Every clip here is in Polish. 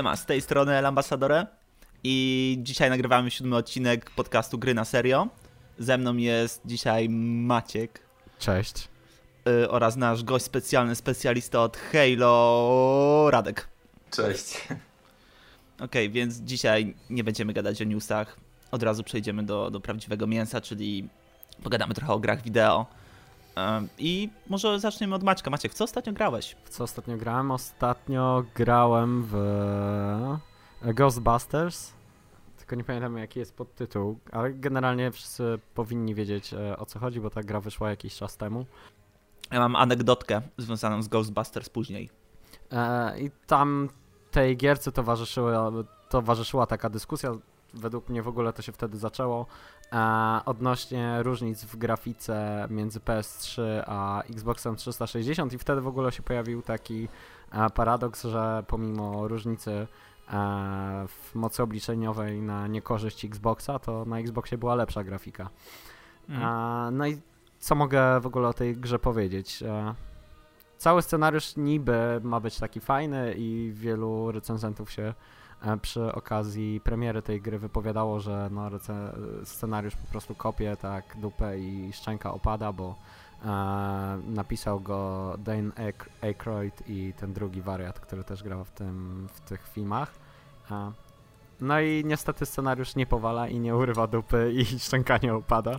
Siema, z tej strony El Ambassadore i dzisiaj nagrywamy siódmy odcinek podcastu Gry na Serio. Ze mną jest dzisiaj Maciek Cześć. y, oraz nasz gość specjalny, specjalista od Halo, Radek. Cześć. Okej, więc dzisiaj nie będziemy gadać o newsach, od razu przejdziemy do, do prawdziwego mięsa, czyli pogadamy trochę o grach wideo. I może zaczniemy od Maćka. Maciek, w co ostatnio grałeś? W co ostatnio grałem? Ostatnio grałem w e, Ghostbusters. Tylko nie pamiętam jaki jest podtytuł, ale generalnie wszyscy powinni wiedzieć e, o co chodzi, bo ta gra wyszła jakiś czas temu. Ja mam anegdotkę związaną z Ghostbusters później. E, I tam tej gierce towarzyszyła, towarzyszyła taka dyskusja, według mnie w ogóle to się wtedy zaczęło, e, odnośnie różnic w grafice między PS3 a Xboxem 360 i wtedy w ogóle się pojawił taki e, paradoks, że pomimo różnicy e, w mocy obliczeniowej na niekorzyść Xboxa, to na Xboxie była lepsza grafika. Mm. E, no i co mogę w ogóle o tej grze powiedzieć? Cały scenariusz niby ma być taki fajny i wielu recenzentów się przy okazji premiery tej gry wypowiadało, że no scenariusz po prostu kopie tak dupę i szczęka opada, bo e, napisał go Dane Aykroyd i ten drugi wariat, który też grał w, tym, w tych filmach. E, no i niestety scenariusz nie powala i nie urywa dupy i szczęka nie opada.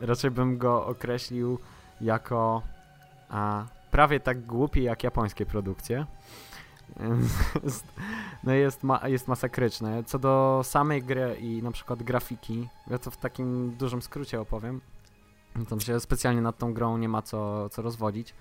Raczej bym go określił jako a, prawie tak głupi jak japońskie produkcje. No jest, ma, jest masakryczne. Co do samej gry i na przykład grafiki, ja to w takim dużym skrócie opowiem. Tam się specjalnie nad tą grą nie ma co, co rozwodzić.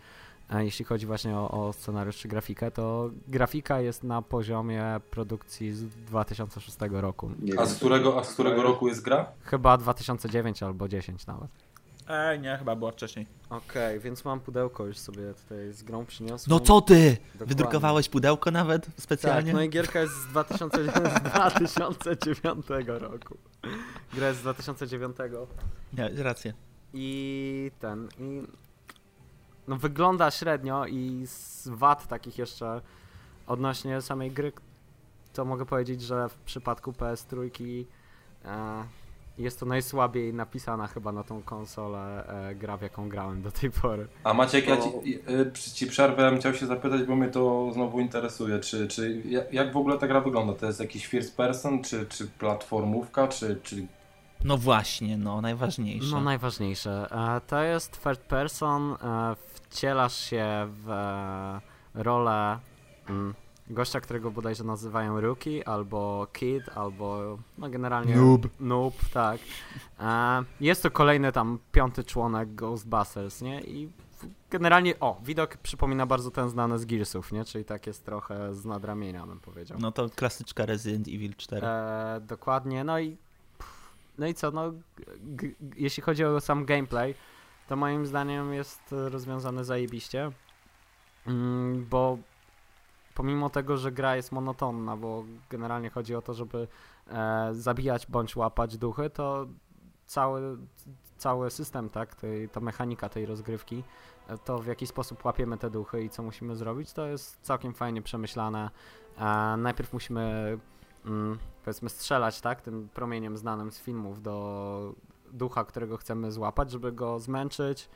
A jeśli chodzi właśnie o, o scenariusz czy grafikę, to grafika jest na poziomie produkcji z 2006 roku. A z którego, a z którego roku jest gra? Chyba 2009 albo 10 nawet. Ej, nie, chyba była wcześniej. Okej, więc mam pudełko już sobie tutaj z grą przyniosłem. No co ty? Dokładnie. Wydrukowałeś pudełko nawet specjalnie? Tak, no i gierka jest z 2000, z 2009 roku. Gra jest z 2009 Nie, rację. i ten i no wygląda średnio i z wad takich jeszcze odnośnie samej gry to mogę powiedzieć, że w przypadku PS3 e, jest to najsłabiej napisana chyba na tą konsolę e, gra w jaką grałem do tej pory. A Maciek, ja ci, y, ci przerwę, chciał się zapytać, bo mnie to znowu interesuje. Czy, czy jak, w ogóle ta gra wygląda? To jest jakiś first person, czy, czy platformówka, czy, czy No właśnie, no najważniejsze. No najważniejsze. E, to jest third person. E, wcielasz się w rolę mm, gościa, którego bodajże nazywają Rookie, albo Kid, albo no generalnie Noob. Noob, tak. E, jest to kolejny tam piąty członek Ghostbusters, nie? I generalnie, o, widok przypomina bardzo ten znany z Gearsów, nie? Czyli tak jest trochę z nadramienia, bym powiedział. No to klasyczka Resident Evil 4. E, dokładnie, no i no i co, no jeśli chodzi o sam gameplay, to moim zdaniem jest rozwiązany zajebiście, mm, bo pomimo tego, że gra jest monotonna, bo generalnie chodzi o to, żeby e, zabijać bądź łapać duchy, to cały, cały system, tak, tej, ta mechanika tej rozgrywki, e, to w jaki sposób łapiemy te duchy i co musimy zrobić, to jest całkiem fajnie przemyślane. E, najpierw musimy mm, powiedzmy strzelać, tak, tym promieniem znanym z filmów do ducha, którego chcemy złapać, żeby go zmęczyć.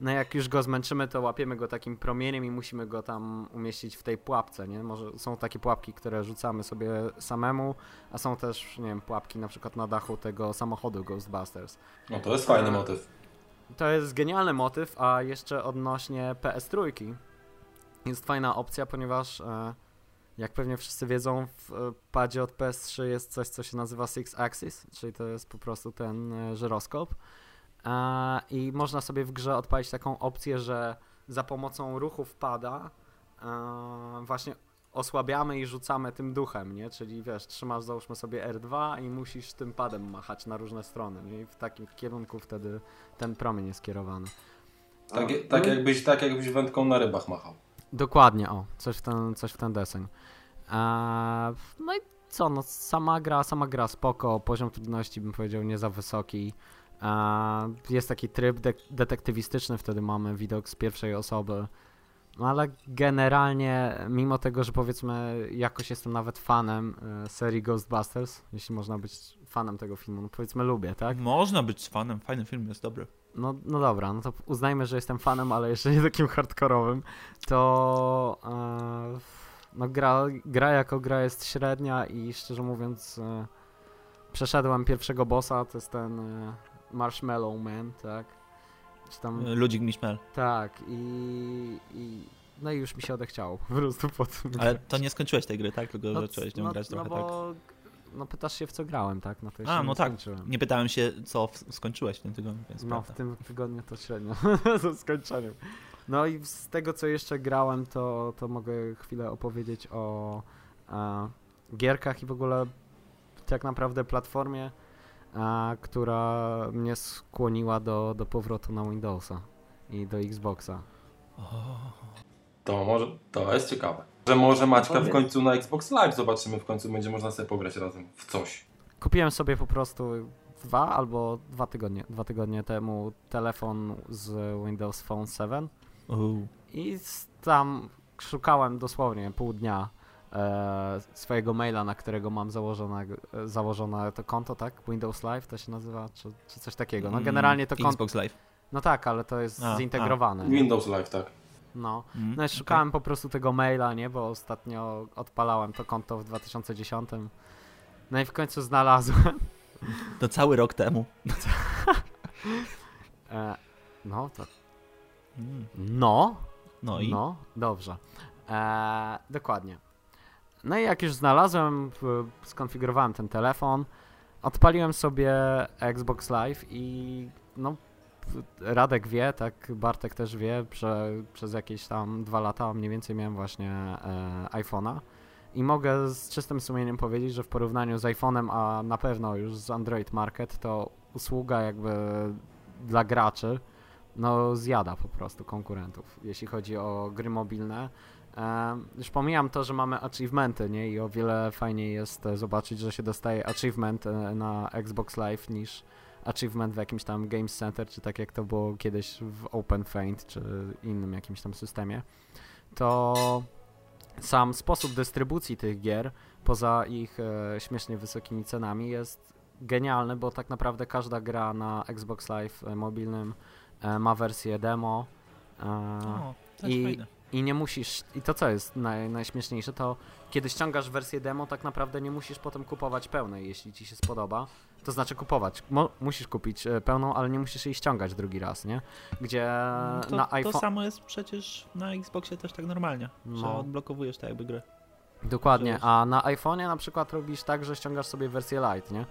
No jak już go zmęczymy, to łapiemy go takim promieniem i musimy go tam umieścić w tej pułapce, nie? Może są takie pułapki, które rzucamy sobie samemu, a są też, nie wiem, pułapki na przykład na dachu tego samochodu Ghostbusters. no to jest fajny A- motyw. To jest genialny motyw, a jeszcze odnośnie PS3 jest fajna opcja, ponieważ e, jak pewnie wszyscy wiedzą, w e, padzie od PS3 jest coś, co się nazywa Six Axis, czyli to jest po prostu ten e, żyroskop. E, I można sobie w grze odpalić taką opcję, że za pomocą ruchów pada e, właśnie osłabiamy i rzucamy tym duchem, nie? Czyli wiesz, trzymasz załóżmy sobie R2 i musisz tym padem machać na różne strony, nie? I w takim kierunku wtedy ten promień jest kierowany. Tak, tak, jakbyś, tak jakbyś wędką na rybach machał. Dokładnie, o, coś w ten, coś w ten deseń. Eee, no i co, no sama gra, sama gra spoko, poziom trudności bym powiedział nie za wysoki. Jest taki tryb de- detektywistyczny, wtedy mamy widok z pierwszej osoby. No ale generalnie, mimo tego, że powiedzmy jakoś jestem nawet fanem e, serii Ghostbusters, jeśli można być fanem tego filmu, no powiedzmy lubię, tak? Można być fanem, fajny film jest dobry. No, no dobra, no to uznajmy, że jestem fanem, ale jeszcze nie takim hardkorowym, to e, no gra, gra jako gra jest średnia i szczerze mówiąc e, przeszedłem pierwszego bossa, to jest ten e, Marshmallow Man, tak? Czy tam... Ludzik Miszmel. Tak, i, i no i już mi się odechciało po prostu po tym. Ale to nie skończyłeś tej gry, tak? Tylko no, zacząłeś nią no, grać trochę no tak. bo, No pytasz się w co grałem, tak? No to jeszcze A, nie no tak. skończyłem. Nie pytałem się, co w- skończyłeś w tym tygodniu, No, prawda. w tym tygodniu to średnio ze skończeniem. No i z tego, co jeszcze grałem, to, to mogę chwilę opowiedzieć o e, gierkach i w ogóle tak naprawdę platformie, e, która mnie skłoniła do, do powrotu na Windowsa i do Xboxa. To może, to jest ciekawe. Że może Maćka w końcu na Xbox Live zobaczymy, w końcu będzie można sobie pograć razem w coś. Kupiłem sobie po prostu dwa albo dwa tygodnie, dwa tygodnie temu telefon z Windows Phone 7 Uuu. i tam szukałem dosłownie pół dnia e, swojego maila, na którego mam założone, e, założone to konto, tak? Windows Live to się nazywa, czy, czy coś takiego. No Mm, generalnie to konto, Xbox Live. no tak, ale to jest A, a. zintegrowane. nie? Windows Live, tak. No. Mm, No i szukałem po prostu tego maila, nie? Bo ostatnio odpalałem to konto w 2010. No i w końcu znalazłem. To cały rok temu. E, no, to Mm. No, No i? no, dobrze. E, dokładnie. No i jak już znalazłem, skonfigurowałem ten telefon, odpaliłem sobie Xbox Live i no, Radek wie, tak, Bartek też wie, że przez jakieś tam dwa lata mniej więcej miałem właśnie e, iPhone'a i mogę z czystym sumieniem powiedzieć, że w porównaniu z iPhone'em, a na pewno już z Android Market, to usługa jakby dla graczy no zjada po prostu konkurentów, jeśli chodzi o gry mobilne. Już pomijam to, że mamy achievementy, nie? I o wiele fajniej jest e, zobaczyć, że się dostaje achievement e, na Xbox Live niż achievement w jakimś tam Games Center, czy tak jak to było kiedyś w Open Feint, czy innym jakimś tam systemie. To sam sposób dystrybucji tych gier, poza ich e, śmiesznie wysokimi cenami, jest genialny, bo tak naprawdę każda gra na Xbox Live mobilnym e, ma wersję demo. e, O, I- fajne. I nie musisz, i to co jest naj, najśmieszniejsze, to kiedy ściągasz wersję demo, tak naprawdę nie musisz potem kupować pełnej, jeśli ci się spodoba. To znaczy kupować. Mo, musisz kupić e, pełną, ale nie musisz jej ściągać drugi raz, nie? Gdzie No to, na to iPhone. samo jest przecież na Xboxie też tak normalnie, że No. odblokowujesz tak jakby grę. Dokładnie, a na iPhone'ie na przykład robisz tak, że ściągasz sobie wersję Lite, nie?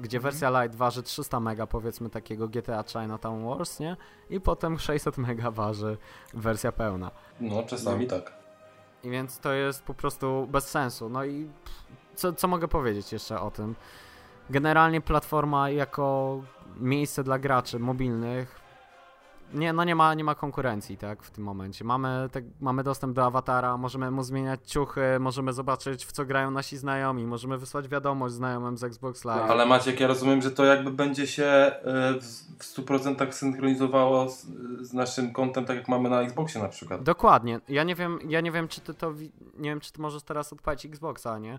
Gdzie Mhm. wersja Lite waży 300 mega, powiedzmy takiego GTA Chinatown Wars, nie? I potem 600 mega waży wersja pełna. No, czasami tak. I więc to jest po prostu bez sensu. No i co, co mogę powiedzieć jeszcze o tym? Generalnie platforma jako miejsce dla graczy mobilnych nie, no nie ma, nie ma konkurencji, tak, w tym momencie. Mamy, tak, mamy dostęp do awatara, możemy mu zmieniać ciuchy, możemy zobaczyć, w co grają nasi znajomi, możemy wysłać wiadomość znajomym z Xbox Live. Ale Maciek, ja rozumiem, że to jakby będzie się e, w w 100% synchronizowało z, z naszym kontem, tak jak mamy na Xboxie na przykład. Dokładnie. Ja nie wiem, ja nie wiem, czy ty to. Nie wiem, czy ty możesz teraz odpalić Xboxa, nie?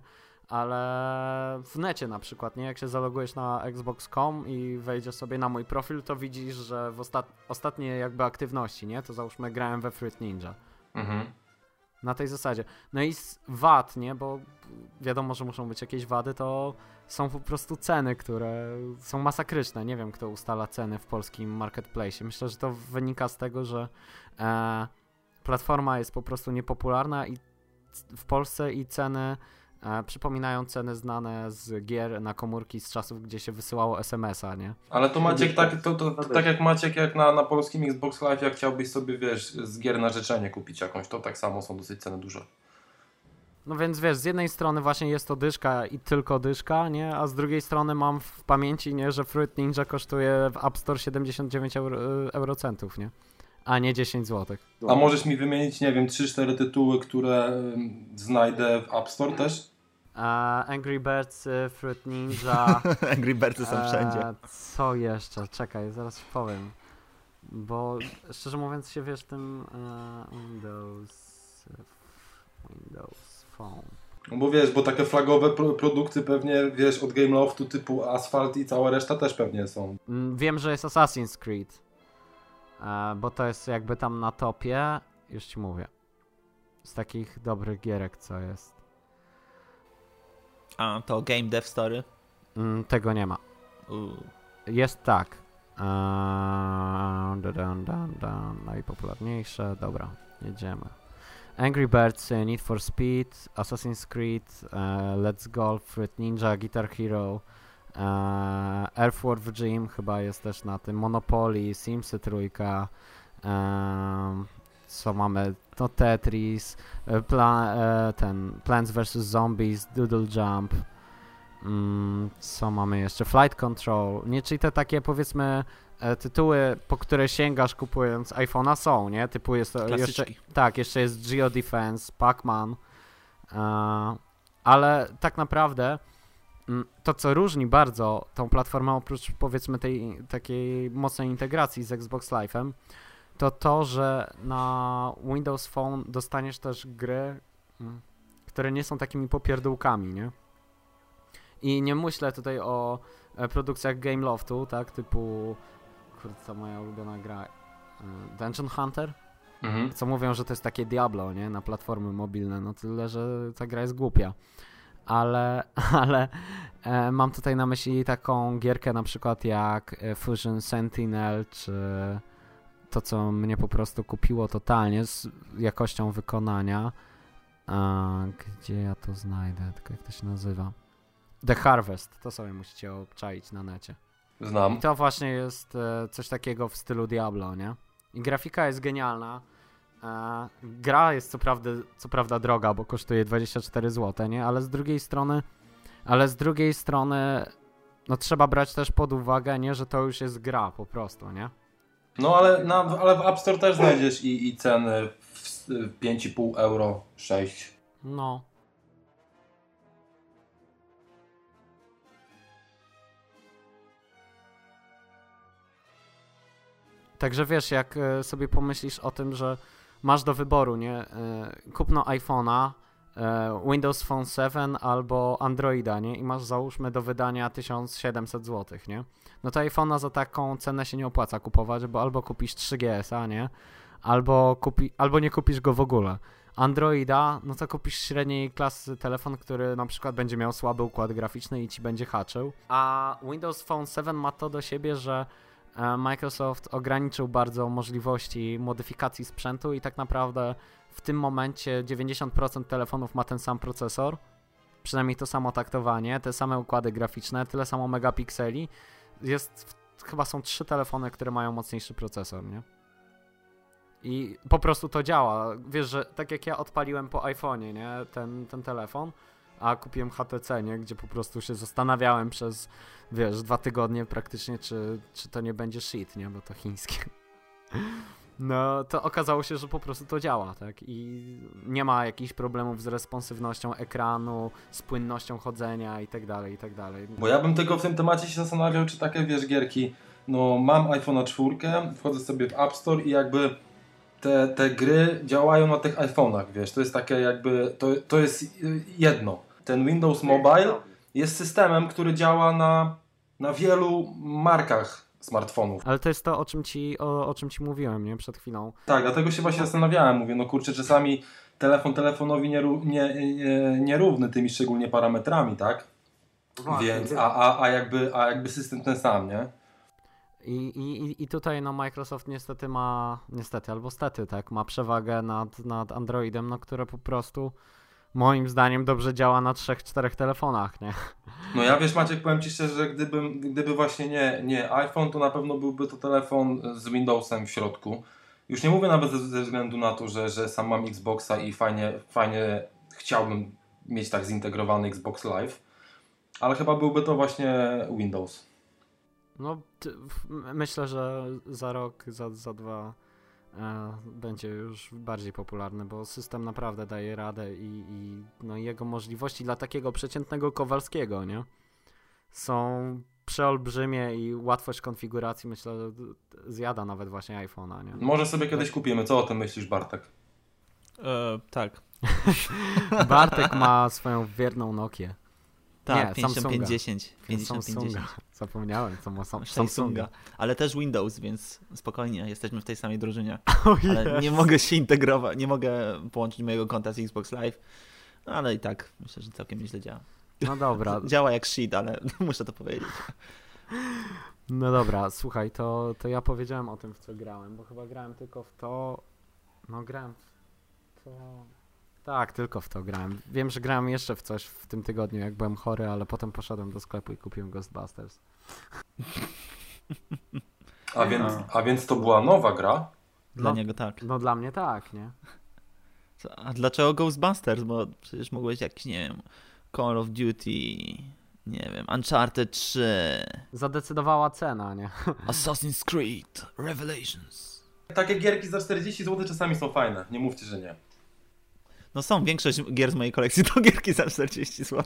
Ale w necie na przykład, nie? Jak się zalogujesz na Xbox.com i wejdziesz sobie na mój profil, to widzisz, że w ostat... ostatniej jakby aktywności, nie? To załóżmy grałem we Fruit Ninja. Mhm. Na tej zasadzie. No i z wad, nie? Bo wiadomo, że muszą być jakieś wady, to są po prostu ceny, które są masakryczne. Nie wiem, kto ustala ceny w polskim marketplace. Myślę, że to wynika z tego, że e, platforma jest po prostu niepopularna i w Polsce i ceny przypominają ceny znane z gier na komórki z czasów, gdzie się wysyłało SMS-a, nie? Ale to Maciek, tak, to, to, to, tak jak Maciek, jak na, na polskim Xbox Live, jak chciałbyś sobie, wiesz, z gier na życzenie kupić jakąś, to tak samo są dosyć ceny duże. No więc wiesz, z jednej strony właśnie jest to dyszka i tylko dyszka, nie? A z drugiej strony mam w pamięci, nie, że Fruit Ninja kosztuje w App Store 79 euro, eurocentów, nie? A nie 10 zł. A możesz mi wymienić, nie wiem, 3-4 tytuły, które znajdę w App Store też? Angry Birds, y, Fruit Ninja. Angry Birdsy są e, wszędzie. Co jeszcze? Czekaj, zaraz powiem. Bo szczerze mówiąc się wiesz tym e, Windows Windows Phone. No bo wiesz, bo takie flagowe pro produkty pewnie, wiesz, od Gameloftu typu Asphalt i cała reszta też pewnie są. Mm, Wiem, że jest Assassin's Creed, e, bo to jest jakby tam na topie, już ci mówię, z takich dobrych gierek, co jest. A to Game Dev Story. Mm, Tego nie ma. Uuu. Jest tak. Eee, dun, dun, dun, najpopularniejsze, dobra, jedziemy. Angry Birds, e, Need for Speed, Assassin's Creed, e, Let's Golf, Fruit Ninja, Guitar Hero, e, Earthworm Jim chyba jest też na tym, Monopoly, Simsy trójka, em, co mamy, no Tetris, e, pla, e, ten Plants vs Zombies, Doodle Jump, Mm, co mamy jeszcze? Flight Control. Nie, czyli te takie powiedzmy e, tytuły, po które sięgasz kupując iPhone'a są, nie? Typu jest to jeszcze, Klasyczki. tak, jeszcze jest Geo Defense, Pac-Man. Ale tak naprawdę mm, to, co różni bardzo tą platformę, oprócz powiedzmy tej takiej mocnej integracji z Xbox Live'em, to to, że na Windows Phone dostaniesz też gry, mm, które nie są takimi popierdółkami, nie? I nie myślę tutaj o e, produkcjach Gameloftu, tak, typu kurde, ta moja ulubiona gra e, Dungeon Hunter, Mhm. co mówią, że to jest takie Diablo, nie, na platformy mobilne, no tyle, że ta gra jest głupia. Ale, ale e, mam tutaj na myśli taką gierkę na przykład jak Fusion Sentinel, czy to, co mnie po prostu kupiło totalnie z jakością wykonania. A, gdzie ja to znajdę? Tylko jak to się nazywa? The Harvest, to sobie musicie obczaić na necie. Znam. I to właśnie jest e, coś takiego w stylu Diablo, nie? I grafika jest genialna. E, gra jest co prawda, co prawda droga, bo kosztuje 24 zł, nie? Ale z drugiej strony, ale z drugiej strony, no trzeba brać też pod uwagę, nie? Że to już jest gra po prostu, nie? No ale, na, ale w App Store też znajdziesz i, i ceny w, w 5,5 euro, 6. No. Także wiesz, jak e, sobie pomyślisz o tym, że masz do wyboru, nie? E, Kupno iPhone'a, Windows Phone 7 albo Androida, nie? I masz załóżmy do wydania 1700 zł, nie? No to iPhone'a za taką cenę się nie opłaca kupować, bo albo kupisz 3GS-a, nie? Albo, kupi, albo nie kupisz go w ogóle. Androida, no to kupisz średniej klasy telefon, który na przykład będzie miał słaby układ graficzny i ci będzie haczył. A Windows Phone 7 ma to do siebie, że e, Microsoft ograniczył bardzo możliwości modyfikacji sprzętu i tak naprawdę w tym momencie 90% telefonów ma ten sam procesor, przynajmniej to samo taktowanie, te same układy graficzne, tyle samo megapikseli. Jest, chyba są trzy telefony, które mają mocniejszy procesor, nie? I po prostu to działa. Wiesz, że tak jak ja odpaliłem po iPhone'ie, nie, ten, ten telefon, a kupiłem HTC, nie, gdzie po prostu się zastanawiałem przez, wiesz, dwa tygodnie praktycznie, czy, czy to nie będzie shit, nie, bo to chińskie. No, to okazało się, że po prostu to działa, tak? I nie ma jakichś problemów z responsywnością ekranu, z płynnością chodzenia i tak dalej, i tak dalej. Bo ja bym tylko w tym temacie się zastanawiał, czy takie, wiesz, gierki, no mam iPhone'a 4, wchodzę sobie w App Store i jakby te, te gry działają na tych iPhone'ach, wiesz, to jest takie jakby, to, to jest jedno. Ten Windows Mobile jest systemem, który działa na, na wielu markach smartfonów. Ale to jest to, o czym ci, o, o czym ci mówiłem, nie? Przed chwilą. Tak, dlatego się właśnie zastanawiałem, mówię, no kurczę, czasami telefon telefonowi nieró- nie, nie, nierówny tymi szczególnie parametrami, tak? Więc, a, a, a, jakby, a jakby system ten sam, nie? I, i, I tutaj no Microsoft niestety ma, niestety albo stety, tak, ma przewagę nad, nad Androidem, no które po prostu moim zdaniem dobrze działa na trzech, czterech telefonach, nie? No ja wiesz Maciek, powiem Ci szczerze, że gdybym, gdyby właśnie nie, nie iPhone, to na pewno byłby to telefon z Windowsem w środku. Już nie mówię nawet ze, ze względu na to, że, że sam mam Xboxa i fajnie, fajnie chciałbym mieć tak zintegrowany Xbox Live, ale chyba byłby to właśnie Windows. No ty, myślę, że za rok, za, za dwa będzie już bardziej popularny, bo system naprawdę daje radę i, i no, jego możliwości dla takiego przeciętnego Kowalskiego, nie? Są przeolbrzymie i łatwość konfiguracji myślę że zjada nawet właśnie iPhone'a, nie? Może sobie kiedyś kupimy. Co o tym myślisz, Bartek? E, tak. Bartek ma swoją wierną Nokię. Tak, Nie, 5510. Samsunga. 5050. Zapomniałem, co ma sam, Samsunga. Samsunga. Ale też Windows, więc spokojnie, jesteśmy w tej samej drużynie. O Ale jest. nie mogę się integrować, nie mogę połączyć mojego konta z Xbox Live. No ale i tak myślę, że całkiem nieźle działa. No dobra, Działa jak shit, ale muszę to powiedzieć. no dobra, słuchaj, to, to ja powiedziałem o tym, w co grałem, bo chyba grałem tylko w to... No grałem w to... Tak, tylko w to grałem. Wiem, że grałem jeszcze w coś w tym tygodniu, jak byłem chory, ale potem poszedłem do sklepu i kupiłem Ghostbusters. A więc, A. a więc to była nowa gra? Dla No. niego tak. No dla mnie tak, nie? Co- A dlaczego Ghostbusters? Bo przecież mogłeś jakiś, nie wiem, Call of Duty, nie wiem, Uncharted 3, Zadecydowała cena, nie? Assassin's Creed, Revelations. Takie gierki za 40 zł czasami są fajne. Nie mówcie, że nie. No są, większość gier z mojej kolekcji to gierki za 40 zł.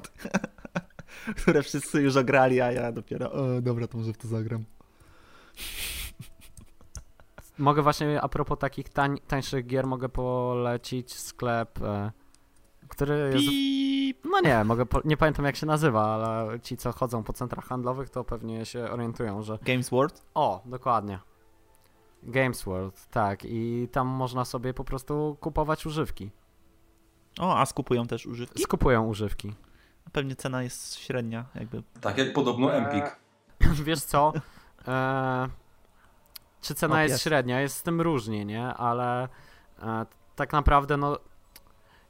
Które wszyscy już ograli, a ja dopiero, o dobra, to może w to zagram. Mogę właśnie, a propos takich tań, tańszych gier, mogę polecić sklep, e, który jest... No nie, mogę po, nie pamiętam jak się nazywa, ale ci co chodzą po centrach handlowych to pewnie się orientują, że... Games World? O, dokładnie. Games World, tak. I tam można sobie po prostu kupować używki. O, a skupują też używki? Skupują używki. Pewnie cena jest średnia, jakby. Tak jak podobno Empik. Wiesz co? E, czy cena O, jest pies. średnia? Jest z tym różnie, nie? Ale e, tak naprawdę, no,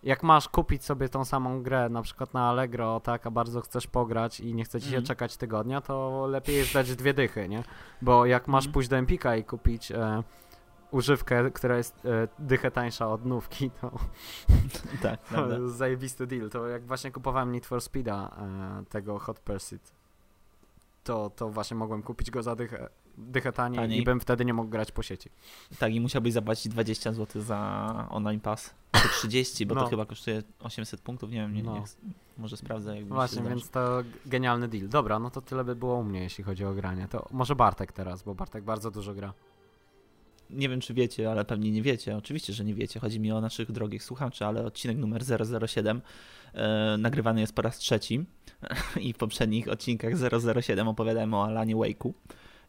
jak masz kupić sobie tą samą grę, na przykład na Allegro, tak, a bardzo chcesz pograć i nie chce ci się Mhm. czekać tygodnia, to lepiej jest dać dwie dychy, nie? Bo jak masz Mhm. pójść do Empika i kupić e, używkę, która jest e, dychę tańsza od nówki, to tak, to jest zajebisty deal. To jak właśnie kupowałem Need for Speeda, e, tego Hot Pursuit, to, to właśnie mogłem kupić go za dychę, dychę taniej, Taniej. i bym wtedy nie mógł grać po sieci. Tak, i musiałbyś zapłacić 20 zł za online pass. Czy 30, bo No. to chyba kosztuje 800 punktów, nie wiem, nie, No. nie, może sprawdzę. Jak Właśnie, więc to genialny deal. Dobra, no to tyle by było u mnie, jeśli chodzi o granie. To może Bartek teraz, bo Bartek bardzo dużo gra. Nie wiem, czy wiecie, ale pewnie nie wiecie. Oczywiście, że nie wiecie. Chodzi mi o naszych drogich słuchaczy, ale odcinek numer 007 e, nagrywany jest po raz trzeci i w poprzednich odcinkach 007 opowiadałem o Alanie Wake'u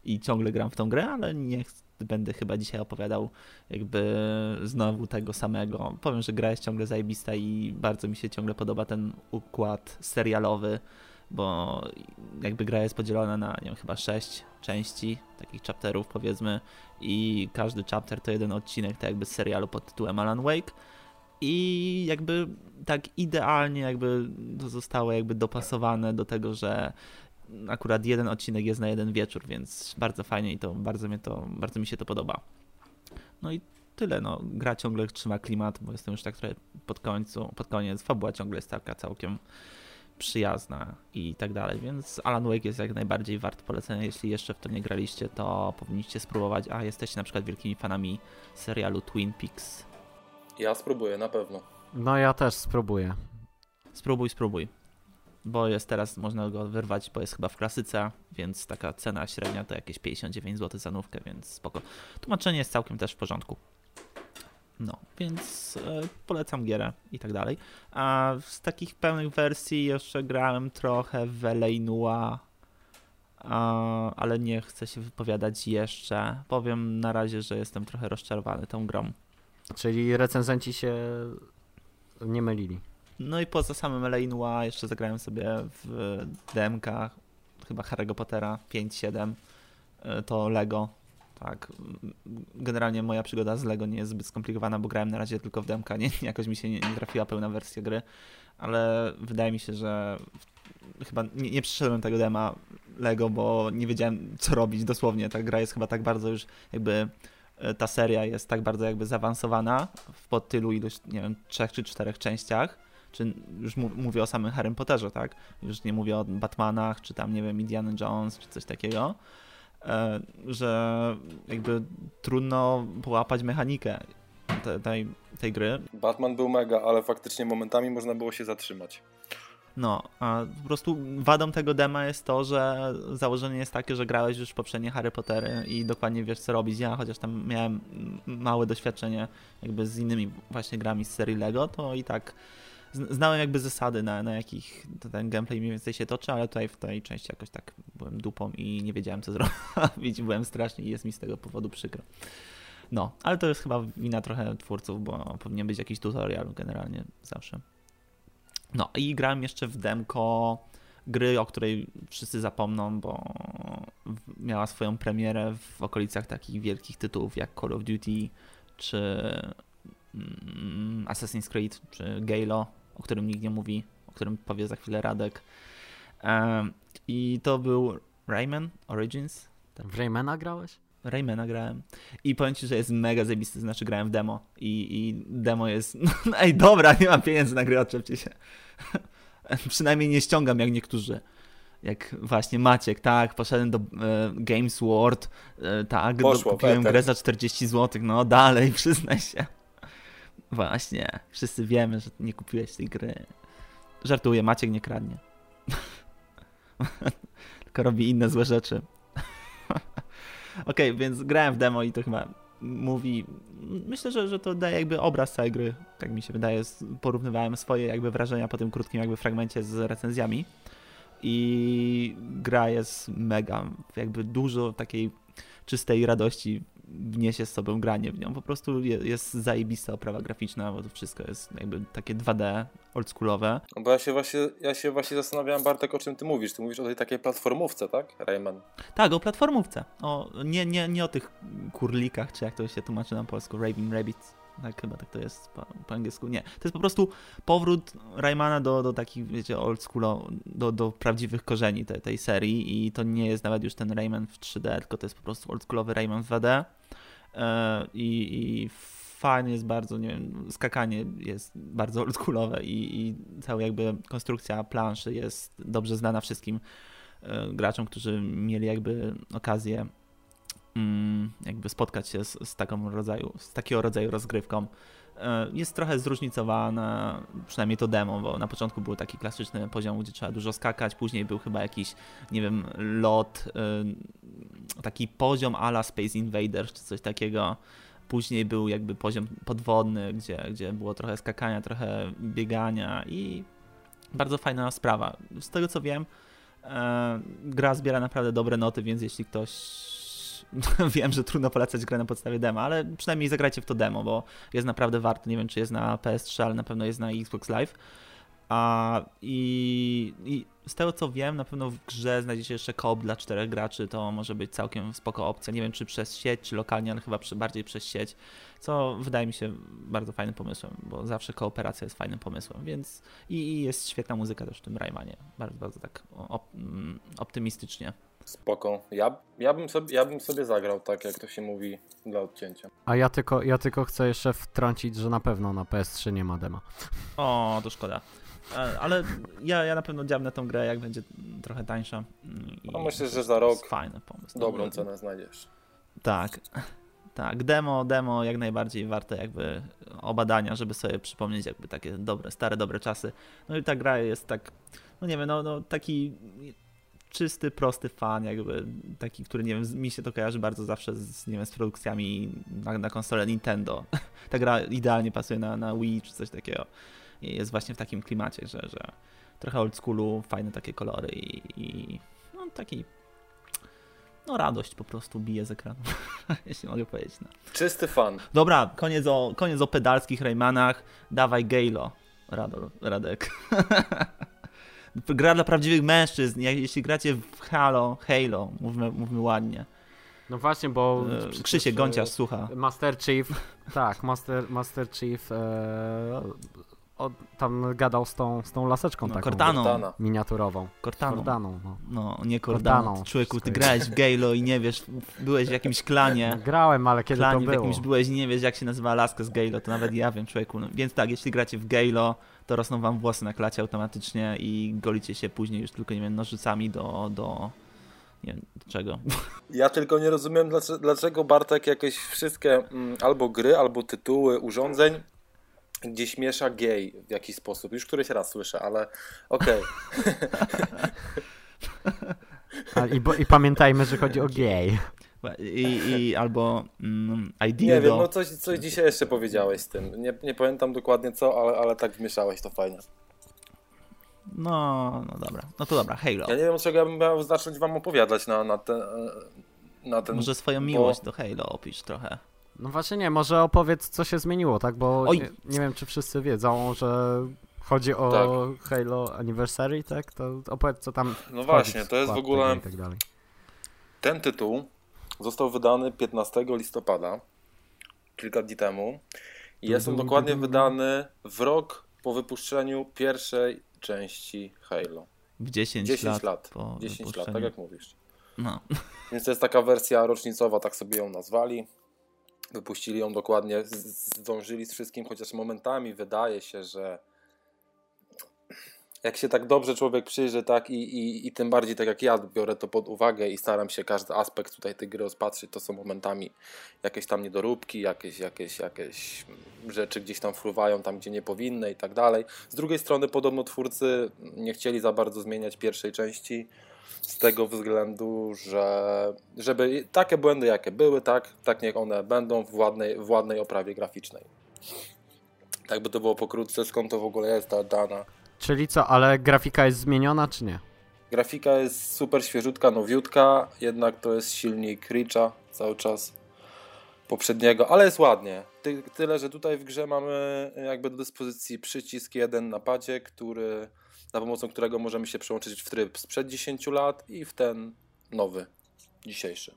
i ciągle gram w tą grę, ale nie będę chyba dzisiaj opowiadał jakby znowu tego samego. Powiem, że gra jest ciągle zajebista i bardzo mi się ciągle podoba ten układ serialowy, bo jakby gra jest podzielona na, nie wiem, chyba sześć części, takich chapterów powiedzmy i każdy chapter to jeden odcinek tak jakby z serialu pod tytułem Alan Wake. I jakby tak idealnie jakby to zostało jakby dopasowane do tego, że akurat jeden odcinek jest na jeden wieczór, więc bardzo fajnie i to bardzo mnie to, bardzo mi się to podoba. No i tyle, no. Gra ciągle trzyma klimat, bo jestem już tak trochę pod końcu, pod koniec, fabuła ciągle jest taka całkiem przyjazna i tak dalej, więc Alan Wake jest jak najbardziej wart polecenia. Jeśli jeszcze w to nie graliście, to powinniście spróbować, a jesteście na przykład wielkimi fanami serialu Twin Peaks. Ja spróbuję, na pewno. No ja też spróbuję. Spróbuj, spróbuj. Bo jest teraz, można go wyrwać, bo jest chyba w klasyce, więc taka cena średnia to jakieś 59 zł za nówkę, więc spoko. Tłumaczenie jest całkiem też w porządku. No, więc e, polecam gierę i tak dalej. A z takich pełnych wersji jeszcze grałem trochę w Eleinua, ale nie chcę się wypowiadać jeszcze. Powiem na razie, że jestem trochę rozczarowany tą grą. Czyli recenzenci się nie mylili. No i poza samym Eleinua jeszcze zagrałem sobie w DMK chyba Harry'ego Pottera 5-7. Y, To Lego. Tak. Generalnie moja przygoda z Lego nie jest zbyt skomplikowana, bo grałem na razie tylko w DMK. Nie, jakoś mi się nie, nie trafiła pełna wersja gry, ale wydaje mi się, że chyba nie, nie przeszedłem tego dema Lego, bo nie wiedziałem co robić dosłownie. Ta gra jest chyba tak bardzo już jakby y, ta seria jest tak bardzo jakby zaawansowana w pod tylu iluś, nie wiem, trzech czy czterech częściach, czy już mówię o samym Harrym Potterze, tak? Już nie mówię o Batmanach, czy tam, nie wiem, Indiana Jones, czy coś takiego, e, że jakby trudno połapać mechanikę te, tej, tej gry. Batman był mega, ale faktycznie momentami można było się zatrzymać. No, a po prostu wadą tego dema jest to, że założenie jest takie, że grałeś już poprzednie Harry Pottery i dokładnie wiesz co robić. Ja chociaż tam miałem małe doświadczenie jakby z innymi właśnie grami z serii LEGO, to i tak znałem jakby zasady, na, na jakich ten gameplay mniej więcej się toczy, ale tutaj w tej części jakoś tak byłem dupą i nie wiedziałem co zrobić, byłem strasznie i jest mi z tego powodu przykro. No, ale to jest chyba wina trochę twórców, bo powinien być jakiś tutorial generalnie zawsze. No i grałem jeszcze w demko gry, o której wszyscy zapomną, bo miała swoją premierę w okolicach takich wielkich tytułów jak Call of Duty, czy mm, Assassin's Creed, czy Galo, o którym nikt nie mówi, o którym powie za chwilę Radek. I to był Rayman Origins. W Raymana grałeś? Raymana grałem. I powiem ci, że jest mega zajebisty, znaczy grałem w demo. I, i demo jest. No, ej, dobra, nie mam pieniędzy na gry, odczepcie się. Przynajmniej nie ściągam jak niektórzy. Jak właśnie Maciek, tak, poszedłem do e, Games World, e, tak, Poszło, do, kupiłem Peter. grę za 40 zł, no dalej, przyznaj się. Właśnie, wszyscy wiemy, że nie kupiłeś tej gry. Żartuję, Maciek nie kradnie. Tylko robi inne złe rzeczy. Okej, okay, więc grałem w demo i to chyba mówi. Myślę, że, że to daje jakby obraz całej gry. Tak mi się wydaje. Porównywałem swoje jakby wrażenia po tym krótkim jakby fragmencie z recenzjami. I gra jest mega. Jakby dużo takiej czystej radości wniesie z sobą granie w nią. Po prostu jest zajebista oprawa graficzna, bo to wszystko jest jakby takie 2D, oldschoolowe. No bo ja się właśnie, ja się właśnie zastanawiałem, Bartek, o czym ty mówisz. Ty mówisz o tej takiej platformówce, tak, Rayman? Tak, o platformówce. O, nie, nie, nie o tych kurlikach, czy jak to się tłumaczy na polsku, Raving Rabbit. Tak, chyba tak to jest po, po, angielsku. Nie. To jest po prostu powrót Raymana do, do takich, wiecie, old school, do, do prawdziwych korzeni tej, tej serii i to nie jest nawet już ten Rayman w 3D, tylko to jest po prostu oldschoolowy Rayman w 2D i, i fajnie jest bardzo, nie wiem, skakanie jest bardzo oldschoolowe i, i cała jakby konstrukcja planszy jest dobrze znana wszystkim graczom, którzy mieli jakby okazję jakby spotkać się z, z, taką rodzaju, z takiego rodzaju rozgrywką. Jest trochę zróżnicowana, przynajmniej to demo, bo na początku był taki klasyczny poziom, gdzie trzeba dużo skakać, później był chyba jakiś, nie wiem, lot, taki poziom ala Space Invaders czy coś takiego. Później był jakby poziom podwodny, gdzie, gdzie było trochę skakania, trochę biegania i bardzo fajna sprawa. Z tego co wiem, gra zbiera naprawdę dobre noty, więc jeśli ktoś wiem, że trudno polecać grę na podstawie demo, ale przynajmniej zagrajcie w to demo, bo jest naprawdę warto. Nie wiem, czy jest na PS3, ale na pewno jest na Xbox Live. A, i, i, z tego co wiem, na pewno w grze znajdziecie jeszcze koop dla czterech graczy, to może być całkiem spoko opcja. Nie wiem, czy przez sieć, czy lokalnie, ale chyba przy, bardziej przez sieć, co wydaje mi się bardzo fajnym pomysłem, bo zawsze kooperacja jest fajnym pomysłem, więc i, i jest świetna muzyka też w tym Raymanie. Bardzo, bardzo tak op, optymistycznie. Spoko. Ja, ja, bym sobie, ja bym sobie zagrał, tak jak to się mówi, dla odcięcia. A ja tylko, ja tylko chcę jeszcze wtrącić, że na pewno na PS3 nie ma dema. O, to szkoda. Ale ja, ja na pewno dziabnę tą grę, jak będzie trochę tańsza. No myślę, że za rok fajny pomysł. Dobrą cenę znajdziesz. Tak. Tak, demo, demo jak najbardziej warte jakby obadania, żeby sobie przypomnieć jakby takie dobre, stare, dobre czasy. No i ta gra jest tak, no nie wiem, no, no taki czysty, prosty fan, jakby taki, który nie wiem, mi się to kojarzy bardzo zawsze z, nie wiem, z produkcjami na, na konsolę Nintendo. Ta gra idealnie pasuje na, na Wii czy coś takiego. I jest właśnie w takim klimacie, że, że trochę old schoolu, fajne takie kolory i, i no taki no radość po prostu bije z ekranu, jeśli mogę powiedzieć. No. Czysty fan. Dobra, koniec o, koniec o pedalskich Raymanach. Dawaj Galo, Radol, Radek. Gra dla prawdziwych mężczyzn. Jeśli gracie w Halo, Halo, mówmy, mówmy ładnie. No właśnie, bo... E, Krzysiek Gąciarz słucha. Master Chief, tak, Master, Master Chief e, o, tam gadał z tą, z tą laseczką no, taką. Cortaną. Cortana. Miniaturową. Cortaną. Cordaną, no. No, nie Cordaną. Cordaną. Człowieku, ty grałeś w Galo i nie wiesz, byłeś w jakimś klanie. Grałem, ale kiedy klanie to w było? jakimś byłeś i nie wiesz, jak się nazywa laska z Galo, to nawet ja wiem, człowieku. No, więc tak, jeśli gracie w Galo, to rosną wam włosy na klacie automatycznie i golicie się później już tylko, nie wiem, nożycami do... do nie wiem, czego. Ja tylko nie rozumiem, dlaczego, dlaczego Bartek jakieś wszystkie mm, albo gry, albo tytuły urządzeń gdzieś miesza gay w jakiś sposób. Już któryś raz słyszę, ale okej. A, i, bo, I pamiętajmy, że chodzi o gay. I, i albo mm, ID Nie do... wiem, no coś, coś dzisiaj jeszcze powiedziałeś z tym. Nie, nie pamiętam dokładnie co, ale, ale tak wmieszałeś to fajnie. No, no dobra. No to dobra, Halo. Ja nie wiem, czego ja bym miał zacząć wam opowiadać na, na, ten, na ten... Może swoją miłość do Halo opisz trochę. No właśnie nie, może opowiedz, co się zmieniło, tak? Bo Oj. nie, nie wiem, czy wszyscy wiedzą, że chodzi o Tak. Halo Anniversary, tak? To opowiedz, co tam No właśnie, to jest w ogóle... tak dalej. Ten tytuł został wydany 15 listopada, kilka dni temu. I jest on dokładnie wydany w rok po wypuszczeniu pierwszej części Halo. W 10, 10 lat, lat. po 10 lat, wypuszczeniu. tak jak mówisz. No. Więc to jest taka wersja rocznicowa, tak sobie ją nazwali. Wypuścili ją dokładnie, zdążyli z wszystkim, chociaż momentami wydaje się, że jak się tak dobrze człowiek przyjrzy, tak i, i, i tym bardziej tak jak ja biorę to pod uwagę i staram się każdy aspekt tutaj tej gry rozpatrzyć, to są momentami jakieś tam niedoróbki, jakieś, jakieś, jakieś rzeczy gdzieś tam fruwają tam, gdzie nie powinny i tak dalej. Z drugiej strony podobno twórcy nie chcieli za bardzo zmieniać pierwszej części, z tego względu, że żeby takie błędy jakie były, tak, tak niech one będą w ładnej, w ładnej oprawie graficznej. Tak by to było pokrótce, skąd to w ogóle jest ta dana. Czyli co, ale grafika jest zmieniona, czy nie? Grafika jest super świeżutka, nowiutka, jednak to jest silnik Richa cały czas poprzedniego, ale jest ładnie. Ty, tyle, że tutaj w grze mamy jakby do dyspozycji przycisk jeden na padzie, który, za pomocą którego możemy się przełączyć w tryb sprzed 10 lat i w ten nowy, dzisiejszy.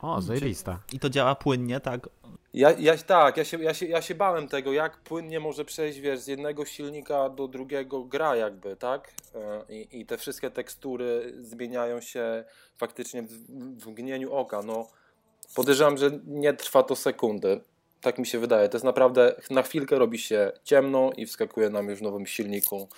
O, zajebista. I to działa płynnie, tak? Ja, ja, tak, ja się, ja, się, ja się bałem tego, jak płynnie może przejść, wiesz, z jednego silnika do drugiego gra jakby, tak? E, I, i te wszystkie tekstury zmieniają się faktycznie w, w mgnieniu oka, no. Podejrzewam, że nie trwa to sekundy. Tak mi się wydaje. To jest naprawdę, na chwilkę robi się ciemno i wskakuje nam już w nowym silniku.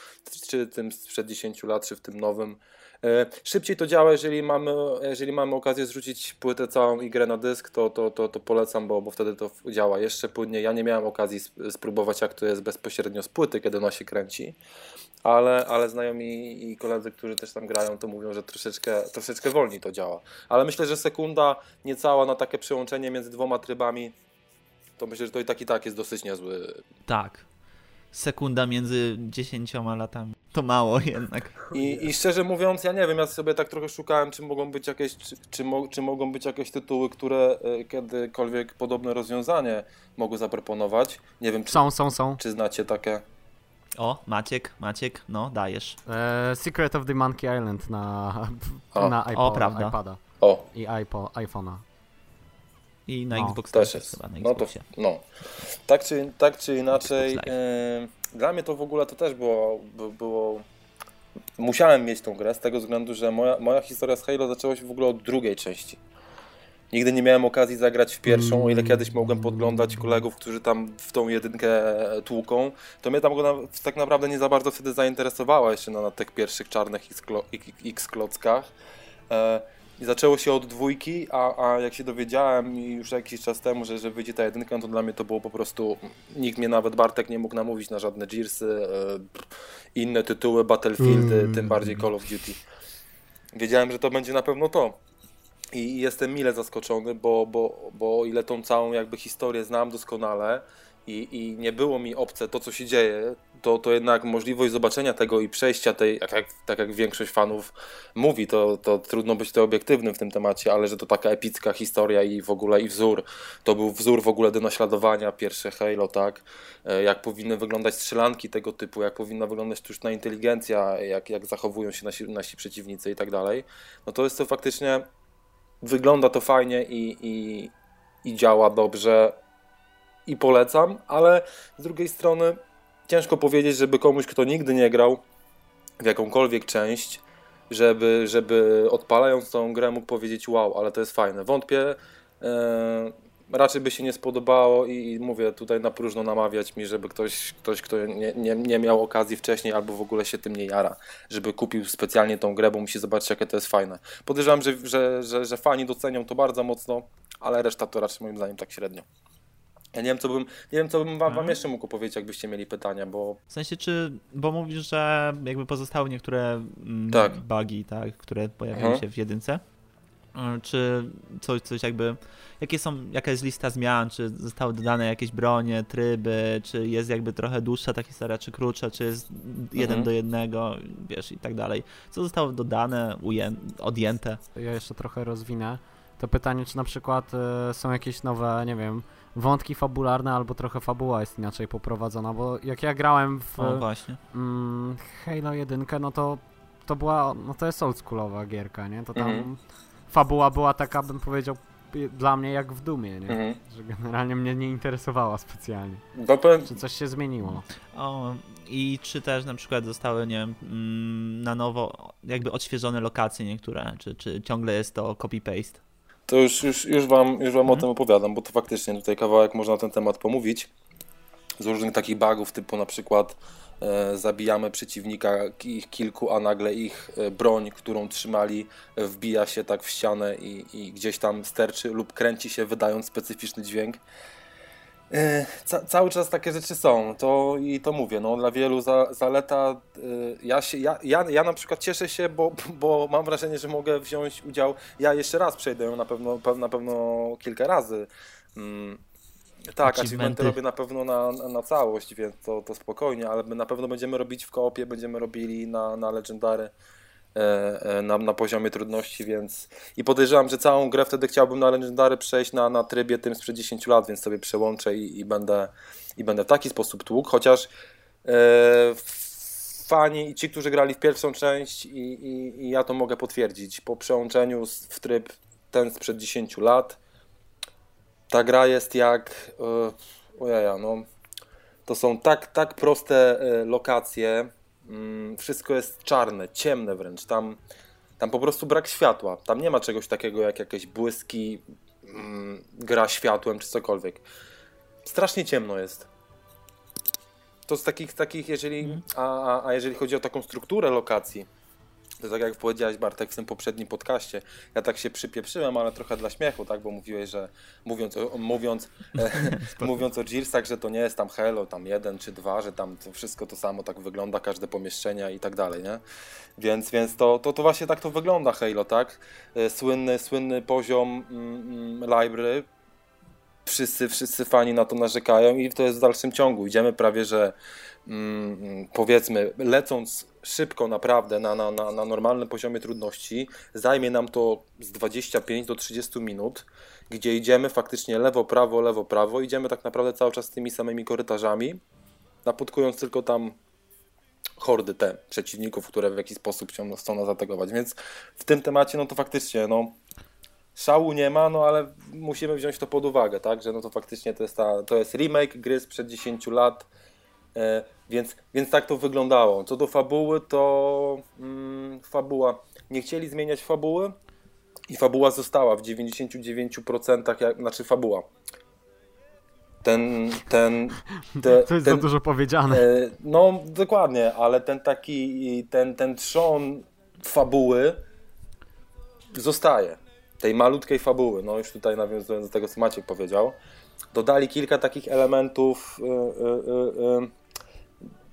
Czy tym sprzed 10 lat, czy w tym nowym. E, Szybciej to działa, jeżeli mamy, jeżeli mamy okazję zrzucić płytę całą i grę na dysk, to, to, to, to polecam, bo, bo wtedy to działa jeszcze płynniej. Ja nie miałem okazji sp- spróbować, jak to jest bezpośrednio z płyty, kiedy ona się kręci, ale, ale znajomi i koledzy, którzy też tam grają, to mówią, że troszeczkę, troszeczkę wolniej to działa. Ale myślę, że sekunda niecała na takie przełączenie między dwoma trybami, to myślę, że to i tak i tak jest dosyć niezły. Tak. Sekunda między 10 latami. To mało jednak. I, I szczerze mówiąc, ja nie wiem, ja sobie tak trochę szukałem, czy mogą być jakieś, czy, czy, mo, czy mogą być jakieś tytuły, które e, kiedykolwiek podobne rozwiązanie mogły zaproponować. Nie wiem, czy, Są, są, są. czy znacie takie. O, Maciek, Maciek, no dajesz. E, Secret of the Monkey Island na, O, na o, iPod, prawda. iPada O, i iPo, iPhone'a. I na No, Xbox też też jest. chyba, na No to, Xboxie. no. Tak czy, tak czy inaczej, e, dla mnie to w ogóle to też było, by- było... Musiałem mieć tą grę z tego względu, że moja, moja historia z Halo zaczęła się w ogóle od drugiej części. Nigdy nie miałem okazji zagrać w pierwszą, o ile kiedyś mogłem podglądać kolegów, którzy tam w tą jedynkę tłuką, to mnie tam go na, tak naprawdę nie za bardzo wtedy zainteresowała jeszcze na, na tych pierwszych czarnych X-klockach. I zaczęło się od dwójki, a, a jak się dowiedziałem i już jakiś czas temu, że, że wyjdzie ta jedynka, no to dla mnie to było po prostu, nikt mnie nawet Bartek nie mógł namówić na żadne Gearsy, e, inne tytuły, Battlefieldy, Mm. tym bardziej Call of Duty. Wiedziałem, że to będzie na pewno to. I jestem mile zaskoczony, bo, bo, bo o ile tą całą jakby historię znam doskonale i, i nie było mi obce to, co się dzieje, to, to jednak możliwość zobaczenia tego i przejścia tej, jak, tak jak większość fanów mówi, to, to trudno być tutaj obiektywnym w tym temacie, ale że to taka epicka historia i w ogóle i wzór, to był wzór w ogóle do naśladowania, pierwsze Halo, tak, E, jak powinny wyglądać strzelanki tego typu, jak powinna wyglądać sztuczna inteligencja, jak, jak zachowują się nasi, nasi przeciwnicy i tak dalej, no to jest to faktycznie wygląda to fajnie i, i, i działa dobrze i polecam, ale z drugiej strony ciężko powiedzieć, żeby komuś, kto nigdy nie grał w jakąkolwiek część, żeby, żeby odpalając tą grę mógł powiedzieć wow, ale to jest fajne. Wątpię, e, raczej by się nie spodobało i, i mówię tutaj na próżno namawiać mi, żeby ktoś, ktoś kto nie, nie, nie miał okazji wcześniej albo w ogóle się tym nie jara, żeby kupił specjalnie tą grę, bo musi zobaczyć jakie to jest fajne. Podejrzewam, że, że, że, że fani docenią to bardzo mocno, ale reszta to raczej moim zdaniem tak średnio. Ja nie wiem, co bym, nie wiem, co bym wam, wam Mhm. jeszcze mógł powiedzieć, jakbyście mieli pytania, bo W sensie, czy, bo mówisz, że jakby pozostały niektóre mm, Tak. bugi, tak, które pojawiają Mhm. się w jedynce. Y, Czy coś, coś jakby, jakie są, jaka jest lista zmian, czy zostały dodane jakieś bronie, tryby, czy jest jakby trochę dłuższa ta historia, czy krótsza, czy jest jeden Mhm. do jednego, wiesz, i tak dalej. Co zostało dodane, uję, odjęte? Ja jeszcze trochę rozwinę. To pytanie, czy na przykład e, są jakieś nowe, nie wiem, wątki fabularne, albo trochę fabuła jest inaczej poprowadzona, bo jak ja grałem w O, właśnie. mm, Halo 1, no to to była, no to jest oldschoolowa gierka, nie? To tam Mhm. fabuła była taka, bym powiedział, dla mnie jak w Dumie, nie? mhm. Że generalnie mnie nie interesowała specjalnie. no, powiem, Czy coś się zmieniło? O, i czy też na przykład zostały, nie wiem, mm, na nowo jakby odświeżone lokacje niektóre, czy, czy ciągle jest to copy-paste? To już, już, już wam, już wam o Mhm. tym opowiadam, bo to faktycznie tutaj kawałek można na ten temat pomówić. Z różnych takich bugów, typu na przykład e, zabijamy przeciwnika, ich kilku, a nagle ich e, broń, którą trzymali, wbija się tak w ścianę i, i gdzieś tam sterczy lub kręci się, wydając specyficzny dźwięk. E, Ca cały czas takie rzeczy są, to i to mówię, no dla wielu za zaleta, e, ja, się, ja, ja, ja na przykład cieszę się, bo, bo mam wrażenie, że mogę wziąć udział, ja jeszcze raz przejdę ją na pewno, pe- na pewno kilka razy. Mm, tak, achievementy robię na pewno na, na, całość, więc to, to spokojnie, ale my na pewno będziemy robić w koopie, będziemy robili na, na Legendary na, na poziomie trudności, więc i podejrzewam, że całą grę wtedy chciałbym na Legendary przejść na, na trybie tym sprzed 10 lat, więc sobie przełączę i, i, będę, i będę w taki sposób tłukł, chociaż e, fani i ci, którzy grali w pierwszą część i, i, i ja to mogę potwierdzić, po przełączeniu w tryb ten sprzed 10 lat ta gra jest jak e, ojeja, no. To są tak, tak proste e, lokacje wszystko jest czarne, ciemne wręcz. Tam, tam po prostu brak światła. Tam nie ma czegoś takiego jak jakieś błyski mm, gra światłem czy cokolwiek. Strasznie ciemno jest. To z takich, takich jeżeli, Mhm. a, a jeżeli chodzi o taką strukturę lokacji, to tak jak powiedziałeś Bartek w tym poprzednim podcaście, ja tak się przypieprzyłem, ale trochę dla śmiechu, tak, bo mówiłeś, że mówiąc o, mówiąc, mówiąc o Gearsach, że to nie jest tam Halo, tam jeden czy dwa, że tam to wszystko to samo tak wygląda, każde pomieszczenia i tak dalej, nie? Więc, więc to, to, to właśnie tak to wygląda Halo, tak? E, Słynny, słynny poziom mm, mm, library, wszyscy, wszyscy fani na to narzekają i to jest w dalszym ciągu. Idziemy prawie, że mm, mm, powiedzmy, lecąc szybko naprawdę na, na, na, na normalnym poziomie trudności, zajmie nam to z 25 do 30 minut, gdzie idziemy faktycznie lewo, prawo, lewo, prawo. Idziemy tak naprawdę cały czas tymi samymi korytarzami, napotkując tylko tam hordy te przeciwników, które w jakiś sposób chcą, chcą nas atakować. Więc w tym temacie, no to faktycznie, no szału nie ma, no ale musimy wziąć to pod uwagę, tak, że no to faktycznie to jest, ta, to jest remake gry sprzed 10 lat, więc, więc tak to wyglądało. Co do fabuły, to mm, fabuła, nie chcieli zmieniać fabuły i fabuła została w 99%, jak, znaczy fabuła. Ten, ten, te, To jest ten, za dużo powiedziane. E, No, dokładnie, ale ten taki, ten, ten trzon fabuły zostaje. Tej malutkiej fabuły, no już tutaj nawiązując do tego, co Maciek powiedział. Dodali kilka takich elementów y, y, y, y,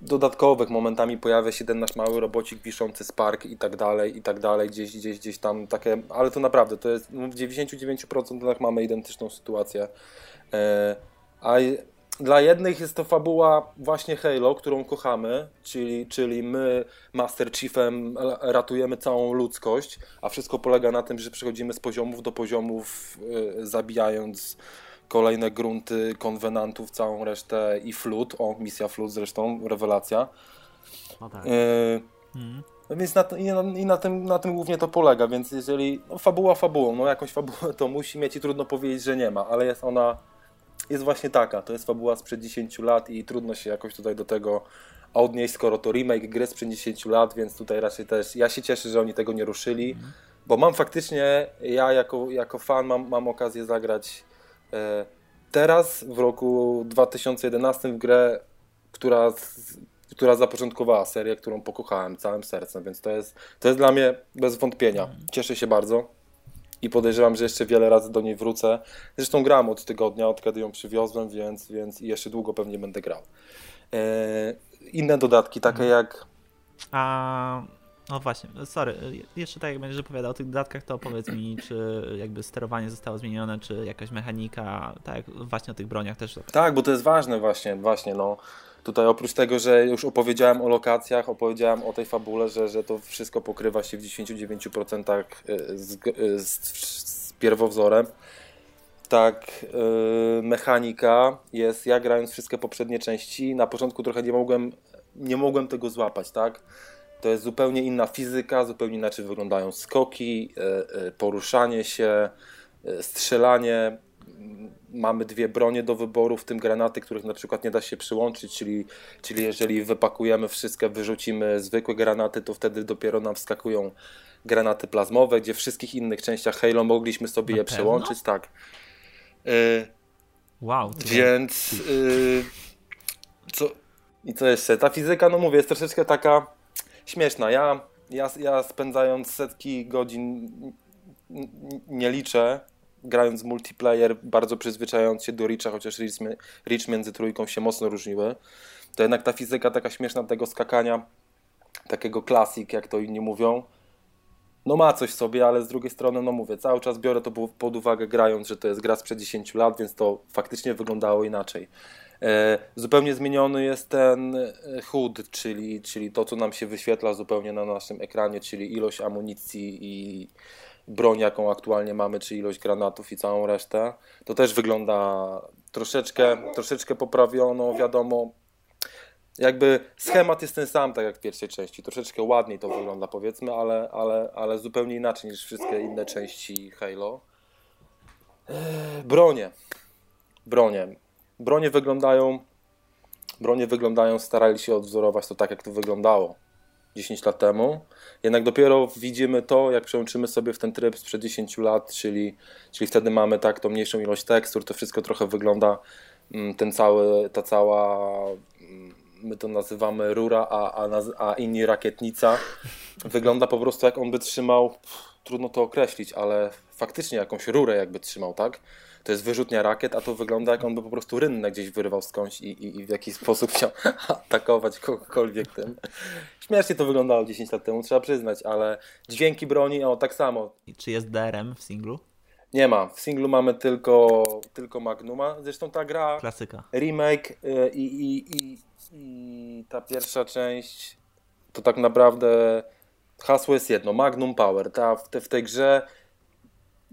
dodatkowych. Momentami pojawia się ten nasz mały robocik wiszący z park i tak dalej, i tak dalej, gdzieś, gdzieś, gdzieś tam takie, ale to naprawdę, to jest w 99% mamy identyczną sytuację. E, A dla jednych jest to fabuła właśnie Halo, którą kochamy, czyli, czyli my Master Chiefem ratujemy całą ludzkość, a wszystko polega na tym, że przechodzimy z poziomów do poziomów, y, zabijając kolejne grunty konwenantów, całą resztę i flut, o misja flut zresztą, rewelacja. No tak. Y, Mhm. no więc na, i na, i na, tym, na tym głównie to polega, więc jeżeli no, fabuła fabułą, no jakąś fabułę to musi mieć i trudno powiedzieć, że nie ma, ale jest ona, jest właśnie taka, to jest fabuła sprzed 10 lat i trudno się jakoś tutaj do tego odnieść, skoro to remake gry sprzed 10 lat, więc tutaj raczej też, ja się cieszę, że oni tego nie ruszyli, bo mam faktycznie, ja jako, jako fan mam, mam okazję zagrać teraz, w roku 2011 w grę, która która zapoczątkowała serię, którą pokochałem całym sercem, więc to jest, to jest dla mnie bez wątpienia. Cieszę się bardzo. i podejrzewam, że jeszcze wiele razy do niej wrócę. Zresztą gram od tygodnia, od kiedy ją przywiozłem, więc, więc jeszcze długo pewnie będę grał. E, inne dodatki, takie mhm. jak. A. No właśnie, sorry, jeszcze tak jak będziesz opowiadał o tych dodatkach, to powiedz mi, czy jakby sterowanie zostało zmienione, czy jakaś mechanika, tak właśnie o tych broniach też. Tak, bo to jest ważne właśnie, właśnie no. Tutaj oprócz tego, że już opowiedziałem o lokacjach, opowiedziałem o tej fabule, że, że to wszystko pokrywa się w 99% z, z, z pierwowzorem, tak yy, mechanika jest, ja grając wszystkie poprzednie części, na początku trochę nie mogłem, nie mogłem tego złapać, tak? To jest zupełnie inna fizyka, zupełnie inaczej wyglądają skoki, yy, yy, poruszanie się, strzelanie, mamy dwie bronie do wyboru, w tym granaty, których na przykład nie da się przyłączyć, czyli, czyli jeżeli wypakujemy wszystko, wyrzucimy zwykłe granaty, to wtedy dopiero nam wskakują granaty plazmowe, gdzie w wszystkich innych częściach Halo mogliśmy sobie na je pewno? przełączyć, tak. Y wow. Więc y co, i co jeszcze? Ta fizyka, no mówię, jest troszeczkę taka śmieszna. Ja, ja, ja spędzając setki godzin nie liczę grając multiplayer, bardzo przyzwyczajając się do Richa, chociaż Rich między trójką się mocno różniły, to jednak ta fizyka taka śmieszna tego skakania, takiego klasik, jak to inni mówią, no ma coś sobie, ale z drugiej strony, no mówię, cały czas biorę to pod uwagę grając, że to jest gra sprzed 10 lat, więc to faktycznie wyglądało inaczej. E, zupełnie zmieniony jest ten e, HUD, czyli, czyli to, co nam się wyświetla zupełnie na naszym ekranie, czyli ilość amunicji i broń, jaką aktualnie mamy, czy ilość granatów i całą resztę. To też wygląda troszeczkę, troszeczkę poprawiono, wiadomo. Jakby schemat jest ten sam, tak jak w pierwszej części. Troszeczkę ładniej to wygląda, powiedzmy, ale, ale, ale zupełnie inaczej niż wszystkie inne części Halo. Eee, bronie. Bronie. Bronie wyglądają. Bronie wyglądają, starali się odwzorować to tak, jak to wyglądało 10 lat temu. Jednak dopiero widzimy to, jak przełączymy sobie w ten tryb sprzed 10 lat, czyli, czyli wtedy mamy tak tą mniejszą ilość tekstur, to wszystko trochę wygląda, mm, ten cały, ta cała, mm, my to nazywamy rura, a, a, a inni rakietnica, wygląda po prostu jak on by trzymał, trudno to określić, ale faktycznie jakąś rurę jakby trzymał, tak? To jest wyrzutnia rakiet, a to wygląda jak on by po prostu rynnę gdzieś wyrywał skądś i, i, i w jakiś sposób chciał atakować kogokolwiek tym. Śmiesznie to wyglądało 10 lat temu, trzeba przyznać, ale dźwięki broni, o tak samo. I czy jest DRM w singlu? Nie ma. W singlu mamy tylko, tylko Magnuma. Zresztą ta gra. Klasyka. Remake y, i, i, i, i ta pierwsza część to tak naprawdę hasło jest jedno: Magnum Power. Ta, w, te, w tej grze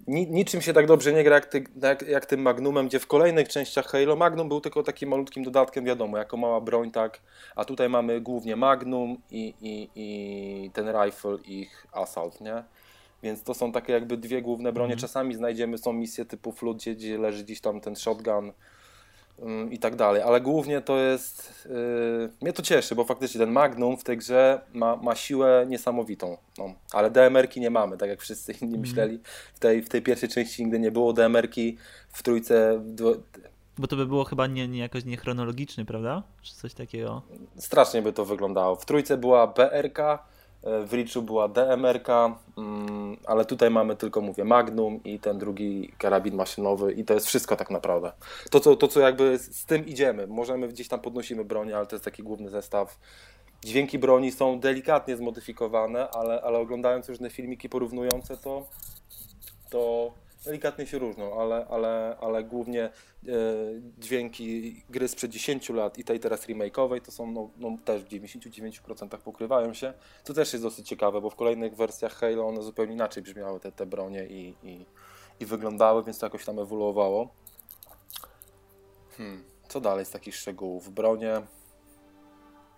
niczym się tak dobrze nie gra jak, ty, jak, jak, tym Magnumem, gdzie w kolejnych częściach Halo Magnum był tylko takim malutkim dodatkiem, wiadomo, jako mała broń, tak, a tutaj mamy głównie Magnum i, i, i ten rifle ich Assault, nie? Więc to są takie jakby dwie główne bronie. Mm. Czasami znajdziemy, są misje typu Flood, gdzie, gdzie leży gdzieś tam ten shotgun, i tak dalej, ale głównie to jest, yy, mnie to cieszy, bo faktycznie ten Magnum w tej grze ma, ma siłę niesamowitą, no, ale DMR-ki nie mamy, tak jak wszyscy inni mm. myśleli, w tej, w tej pierwszej części nigdy nie było DMR-ki, w trójce... Bo to by było chyba nie, nie jakoś niechronologiczny, prawda? Czy coś takiego? Strasznie by to wyglądało. W trójce była BRK, w Richu była DMR, mm, ale tutaj mamy tylko, mówię, Magnum i ten drugi karabin maszynowy i to jest wszystko tak naprawdę. To, co, to, co jakby z tym idziemy. Możemy gdzieś tam podnosimy bronię, ale to jest taki główny zestaw. Dźwięki broni są delikatnie zmodyfikowane, ale, ale oglądając różne filmiki porównujące to, to delikatnie się różnią, ale, ale, ale głównie e, dźwięki gry sprzed 10 lat i tej teraz remake'owej to są no, no, też w 99% pokrywają się. To też jest dosyć ciekawe, bo w kolejnych wersjach Halo one zupełnie inaczej brzmiały te, te bronie i, i, i wyglądały, więc to jakoś tam ewoluowało. Hmm, co dalej z takich szczegółów? Bronie,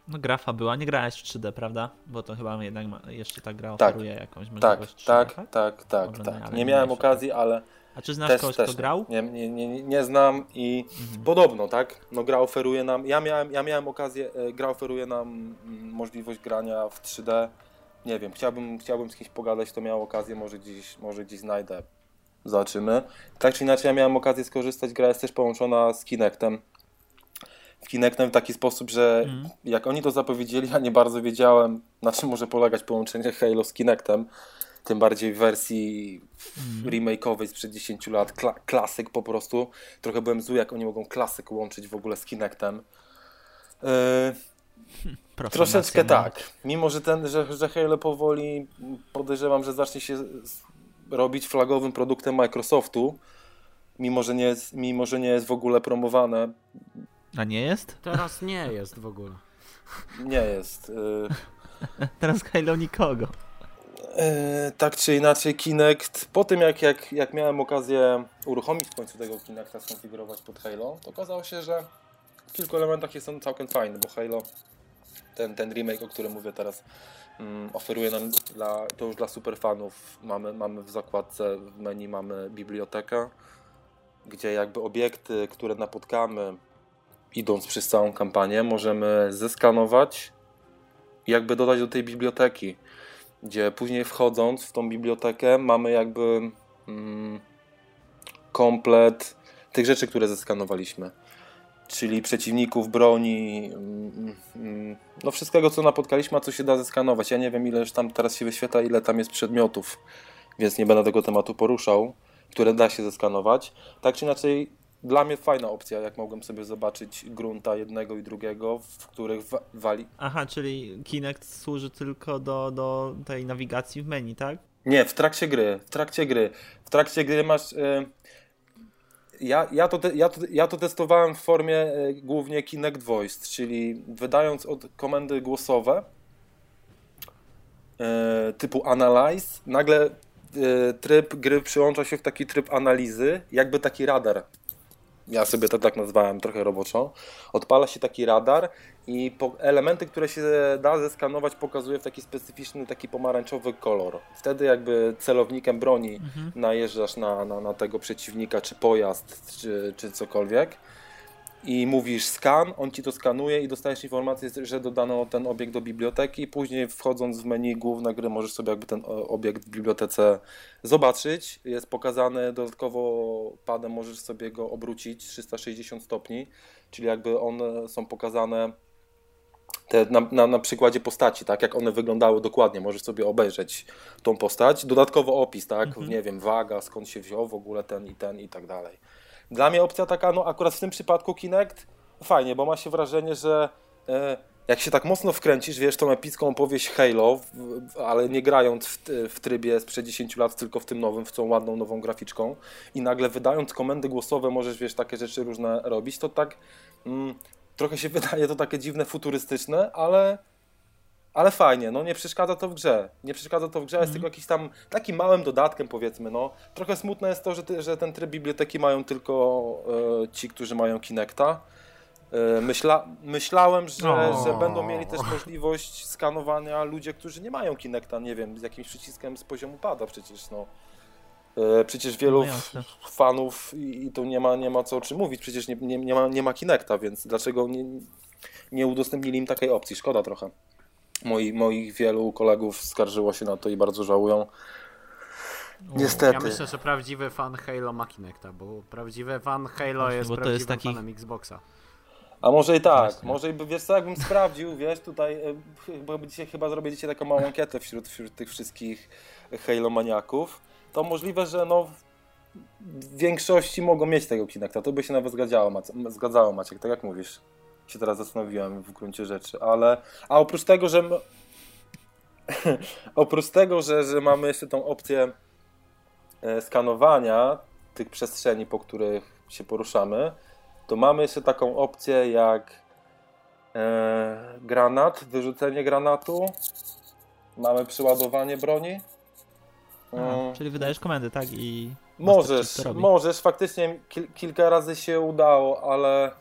no grafa była, nie grałeś w 3D, prawda? Bo to chyba jednak jeszcze ta gra tak, oferuje jakąś tak, możliwość tak, 3D, tak? Tak, tak, tak, tak. Nie miałem okazji, ale... A czy znasz też, kogoś, też, kto grał? Nie, nie, nie, nie znam i mhm. podobno, tak? No gra oferuje nam, ja miałem, ja miałem okazję, e, gra oferuje nam mm, możliwość grania w 3D. Nie wiem, chciałbym, chciałbym z kimś pogadać, kto miał okazję, może gdzieś, może gdzieś znajdę. Zobaczymy. Tak czy inaczej, ja miałem okazję skorzystać, gra jest też połączona z Kinectem Kinectem w taki sposób, że mm. jak oni to zapowiedzieli, ja nie bardzo wiedziałem, na czym może polegać połączenie Halo z Kinectem. tym bardziej w wersji Mhm. remake'owej sprzed 10 lat, Kla klasyk po prostu. Trochę byłem zły, jak oni mogą klasyk łączyć w ogóle z Kinectem. Yy, troszeczkę no. tak. Mimo, że, ten, że, że Halo powoli podejrzewam, że zacznie się robić flagowym produktem Microsoftu, mimo że nie jest, mimo, że nie jest w ogóle promowane, A nie jest? Teraz nie jest w ogóle. nie jest. Yy, Teraz Halo nikogo. E, tak czy inaczej, Kinect, po tym jak, jak, jak miałem okazję uruchomić w końcu tego Kinecta, skonfigurować pod Halo, to okazało się, że w kilku elementach jest on całkiem fajny, bo Halo, ten, ten remake, o którym mówię teraz, mm, oferuje nam, dla, to już dla superfanów, mamy, mamy w zakładce, w menu mamy bibliotekę, gdzie jakby obiekty, które napotkamy idąc przez całą kampanię, możemy zeskanować i jakby dodać do tej biblioteki gdzie później wchodząc w tą bibliotekę mamy jakby mm, komplet tych rzeczy, które zeskanowaliśmy. Czyli przeciwników, broni, mm, mm, no wszystkiego co napotkaliśmy, a co się da zeskanować. Ja nie wiem ile już tam teraz się wyświetla, ile tam jest przedmiotów, więc nie będę tego tematu poruszał, które da się zeskanować. Tak czy inaczej, dla mnie fajna opcja, jak mogłem sobie zobaczyć grunta jednego i drugiego, w których wa- wali, Aha, czyli Kinect służy tylko do, do tej nawigacji w menu, tak? Nie, w trakcie gry. W trakcie gry. W trakcie gry masz. y, ja, ja, to te, ja, to, ja to testowałem w formie y, głównie Kinect Voice, czyli wydając od komendy głosowe y, typu Analyze, nagle y, tryb gry przyłącza się w taki tryb analizy, jakby taki radar. Ja sobie to tak nazwałem trochę roboczo. Odpala się taki radar i elementy, które się da zeskanować, pokazuje w taki specyficzny, taki pomarańczowy kolor. Wtedy jakby celownikiem broni Mhm. najeżdżasz na, na, na tego przeciwnika, czy pojazd, czy, czy cokolwiek i mówisz skan, on ci to skanuje i dostajesz informację, że dodano ten obiekt do biblioteki i później wchodząc w menu główne gry możesz sobie jakby ten o, obiekt w bibliotece zobaczyć. Jest pokazany dodatkowo padem, możesz sobie go obrócić 360 stopni, czyli jakby one są pokazane te, na, na, na przykładzie postaci, tak jak one wyglądały dokładnie, możesz sobie obejrzeć tą postać. Dodatkowo opis, tak, Mhm. nie wiem, waga, skąd się wziął w ogóle ten i ten i tak dalej. Dla mnie opcja taka, no akurat w tym przypadku Kinect, fajnie, bo ma się wrażenie, że e, jak się tak mocno wkręcisz, wiesz, tą epicką opowieść Halo, w, ale nie grając w, w trybie sprzed 10 lat, tylko w tym nowym, w tą ładną, nową graficzką i nagle wydając komendy głosowe możesz, wiesz, takie rzeczy różne robić, to tak mm, trochę się wydaje to takie dziwne, futurystyczne, ale ale fajnie, no nie przeszkadza to w grze. Nie przeszkadza to w grze, jest tylko jakiś tam takim małym dodatkiem powiedzmy, no. Trochę smutne jest to, że, ty, że ten tryb biblioteki mają tylko e, ci, którzy mają Kinecta. E, myśla, myślałem, że, że będą mieli też możliwość skanowania ludzie, którzy nie mają Kinecta, nie wiem, z jakimś przyciskiem z poziomu pada przecież, no. E, Przecież wielu No fanów i i tu nie ma, nie ma co o czym mówić, przecież nie, nie, nie, ma, nie ma Kinecta, więc dlaczego nie, nie udostępnili im takiej opcji? Szkoda trochę. Moi, moich wielu kolegów skarżyło się na to i bardzo żałują. Niestety. Ja myślę, że prawdziwy fan Halo ma Kinecta, bo prawdziwy fan Halo jest bo to prawdziwym jest taki- fanem Xboxa. A może i tak, Właśnie. może i by, wiesz co, jakbym sprawdził, wiesz, tutaj, e, bo dzisiaj chyba zrobię dzisiaj taką małą ankietę wśród, wśród tych wszystkich Halo maniaków, to możliwe, że no w większości mogą mieć tego Kinecta, to by się nawet zgadzało, Mac- zgadzało Maciek, tak jak mówisz. Się teraz zastanowiłem w gruncie rzeczy, ale, a oprócz tego, że oprócz tego, że, że mamy jeszcze tą opcję e, skanowania tych przestrzeni, po których się poruszamy, to mamy jeszcze taką opcję jak e, granat, wyrzucenie granatu. Mamy przyładowanie broni. A, Mm, czyli wydajesz komendy, tak? I Możesz, możesz, faktycznie kil, kilka razy się udało, ale e,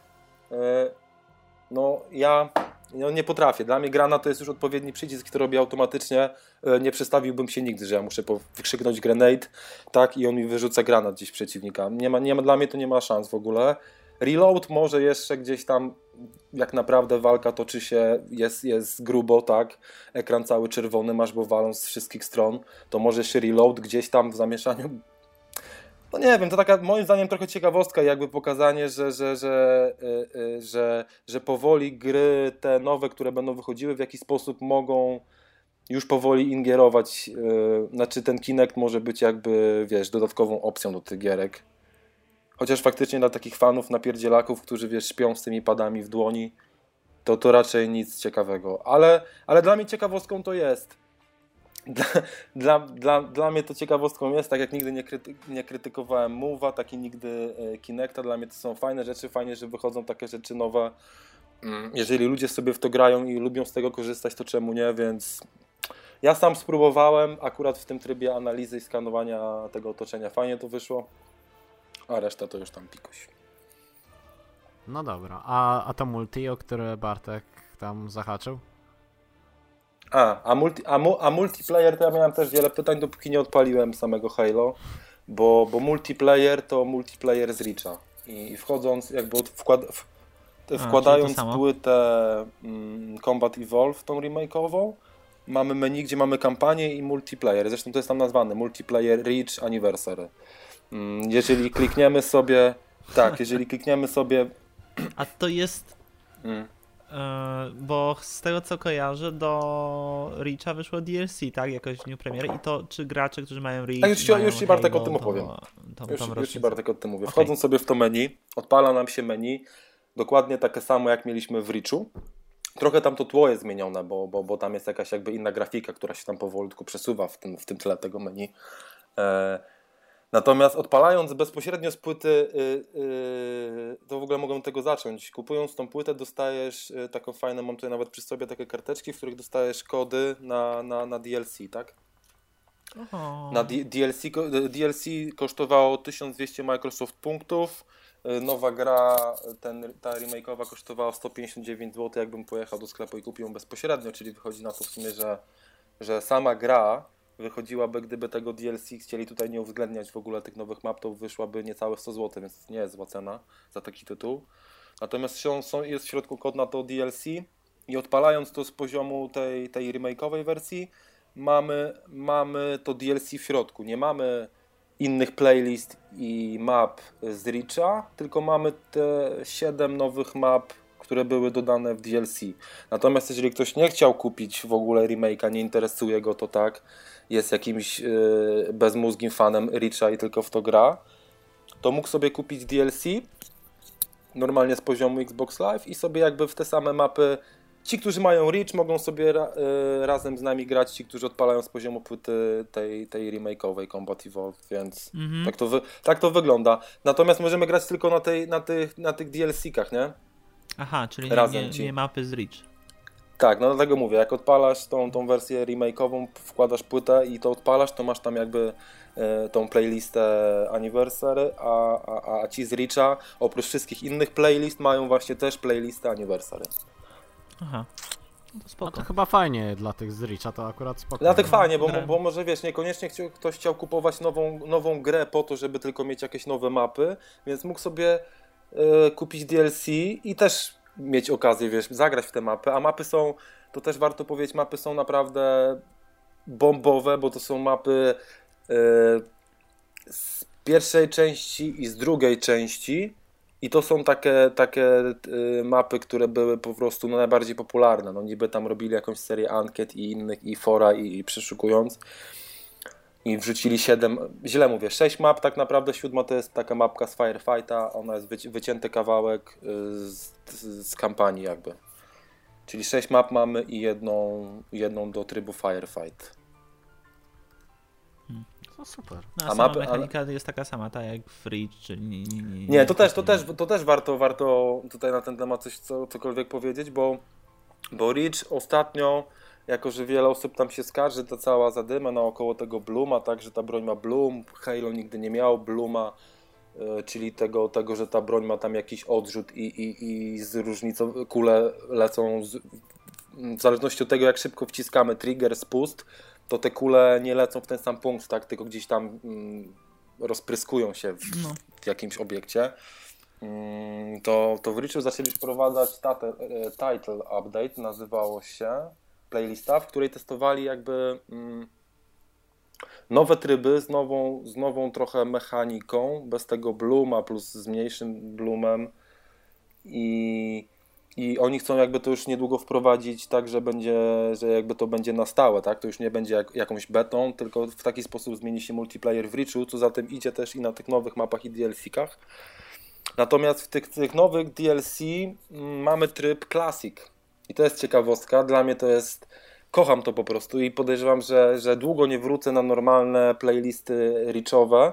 no ja no, nie potrafię. Dla mnie granat to jest już odpowiedni przycisk, który robi automatycznie. E, nie przestawiłbym się nigdy, że ja muszę wykrzyknąć grenade, tak, i on mi wyrzuca granat gdzieś przeciwnika. Nie ma, nie ma, dla mnie to nie ma szans w ogóle. Reload może jeszcze gdzieś tam, jak naprawdę walka toczy się, jest, jest grubo, tak, ekran cały czerwony, masz go walą z wszystkich stron, to może się reload gdzieś tam w zamieszaniu no nie wiem, to taka moim zdaniem trochę ciekawostka, jakby pokazanie, że, że, że, y, y, że, że powoli gry te nowe, które będą wychodziły, w jaki sposób mogą już powoli ingierować, yy, znaczy ten Kinect może być jakby, wiesz, dodatkową opcją do tych gierek. Chociaż faktycznie dla takich fanów napierdzielaków, którzy, wiesz, śpią z tymi padami w dłoni, to to raczej nic ciekawego. Ale, ale dla mnie ciekawostką to jest. Dla, dla, dla, dla mnie to ciekawostką jest, tak jak nigdy nie, kryty, nie krytykowałem Move'a, tak i nigdy e, Kinecta. Dla mnie to są fajne rzeczy, fajnie, że wychodzą takie rzeczy nowe. Mm, jeżeli ludzie sobie w to grają i lubią z tego korzystać, to czemu nie, więc ja sam spróbowałem, akurat w tym trybie analizy i skanowania tego otoczenia fajnie to wyszło, a reszta to już tam pikuś. No dobra, a, a to multi, o które Bartek tam zahaczył? A, a, multi, a, mu, a multiplayer to ja miałem też wiele pytań, dopóki nie odpaliłem samego Halo, bo, bo multiplayer to multiplayer z Reacha i wchodząc, jakby wkład, w, wkładając a, płytę mm, Combat Evolve, tą remake'ową, mamy menu, gdzie mamy kampanię i multiplayer. Zresztą to jest tam nazwane multiplayer Reach Anniversary. Mm, jeżeli klikniemy sobie, tak, jeżeli klikniemy sobie. A to jest. Mm. E, bo z tego co kojarzę, do Reacha wyszło DLC, tak? Jakoś w dniu premiery. I to czy gracze, którzy mają Reach. A już, ci, już ci Bartek o tym opowiem. Już, już ci Bartek o tym mówię. Okay. Wchodząc sobie w to menu, odpala nam się menu. Dokładnie takie samo jak mieliśmy w Reachu. Trochę tam to tło jest zmienione, bo, bo, bo tam jest jakaś jakby inna grafika, która się tam powolutku przesuwa w tym, w tym tle tego menu. E, natomiast odpalając bezpośrednio z płyty, y, y, to w ogóle mogę tego zacząć. Kupując tą płytę dostajesz y, taką fajną, mam tutaj nawet przy sobie takie karteczki, w których dostajesz kody na, na, na DLC, tak? Aha. Na DLC, DLC kosztowało 1200 Microsoft punktów, nowa gra, ten, ta remake'owa kosztowała 159 zł, jakbym pojechał do sklepu i kupił ją bezpośrednio, czyli wychodzi na to w sumie, że, że sama gra wychodziłaby, gdyby tego DLC chcieli tutaj nie uwzględniać w ogóle tych nowych map, to wyszłaby niecałe 100 zł, więc nie jest zła cena za taki tytuł. Natomiast są, jest w środku kod na to DLC i odpalając to z poziomu tej, tej remake'owej wersji, mamy, mamy to DLC w środku. Nie mamy innych playlist i map z Richa, tylko mamy te 7 nowych map, które były dodane w DLC. Natomiast jeżeli ktoś nie chciał kupić w ogóle remake'a, nie interesuje go to tak, jest jakimś yy, bezmózgim fanem Richa i tylko w to gra, to mógł sobie kupić DLC normalnie z poziomu Xbox Live i sobie jakby w te same mapy Ci, którzy mają Reach, mogą sobie ra, y, razem z nami grać, ci, którzy odpalają z poziomu płyty tej, tej remake'owej Combat Evolved, więc mhm. tak, to wy, tak to wygląda. Natomiast możemy grać tylko na, tej, na tych, na tych DLC-kach, nie? Aha, czyli razem nie, nie mapy z Reach. Tak, no dlatego mówię, jak odpalasz tą, tą wersję remake'ową, wkładasz płytę i to odpalasz, to masz tam jakby e, tą playlistę Anniversary, a, a, a ci z Reacha, oprócz wszystkich innych playlist, mają właśnie też playlistę Anniversary. Aha. No to spoko. A to chyba fajnie dla tych z Richa, to akurat spoko. Dla tych fajnie, bo, bo może wiesz, niekoniecznie chciał, ktoś chciał kupować nową, nową grę po to, żeby tylko mieć jakieś nowe mapy, więc mógł sobie e, kupić DLC i też mieć okazję, wiesz, zagrać w te mapy, a mapy są, to też warto powiedzieć, mapy są naprawdę bombowe, bo to są mapy e, z pierwszej części i z drugiej części i to są takie, takie y, mapy, które były po prostu no, najbardziej popularne. No, niby tam robili jakąś serię ankiet i innych, i fora, i, i przeszukując. I wrzucili 7, źle mówię, 6 map, tak naprawdę siódma to jest taka mapka z Firefighta, ona jest wyci wycięty kawałek y, z, z, kampanii jakby. Czyli 6 map mamy i jedną, jedną do trybu Firefight. No super. No, a, a mapy, mechanika a... jest taka sama, tak jak Reach, czyli... Nie, nie, nie, nie to, też, to, też, to też warto, warto tutaj na ten temat coś co, cokolwiek powiedzieć, bo, bo Reach ostatnio, jako że wiele osób tam się skarży, ta cała zadyma naokoło tego Bluma, tak, że ta broń ma Bloom, Halo nigdy nie miał Bluma, e, czyli tego, tego, że ta broń ma tam jakiś odrzut i, i, i z różnicą kule lecą z, w zależności od tego, jak szybko wciskamy trigger, spust, to te kule nie lecą w ten sam punkt, tak, tylko gdzieś tam mm, rozpryskują się w, no. w jakimś obiekcie. Mm, to, to w Richu zaczęli wprowadzać tate, e, title update, nazywało się playlista, w której testowali jakby mm, nowe tryby z nową, z nową trochę mechaniką, bez tego blooma plus z mniejszym bloomem i i oni chcą jakby to już niedługo wprowadzić tak, że będzie, że jakby to będzie na stałe, tak? To już nie będzie jak, jakąś betą, tylko w taki sposób zmieni się multiplayer w Reachu, co za tym idzie też i na tych nowych mapach i DLC-kach. Natomiast w tych, tych nowych DLC mm, mamy tryb Classic. I to jest ciekawostka. Dla mnie to jest. Kocham to po prostu i podejrzewam, że, że długo nie wrócę na normalne playlisty Reachowe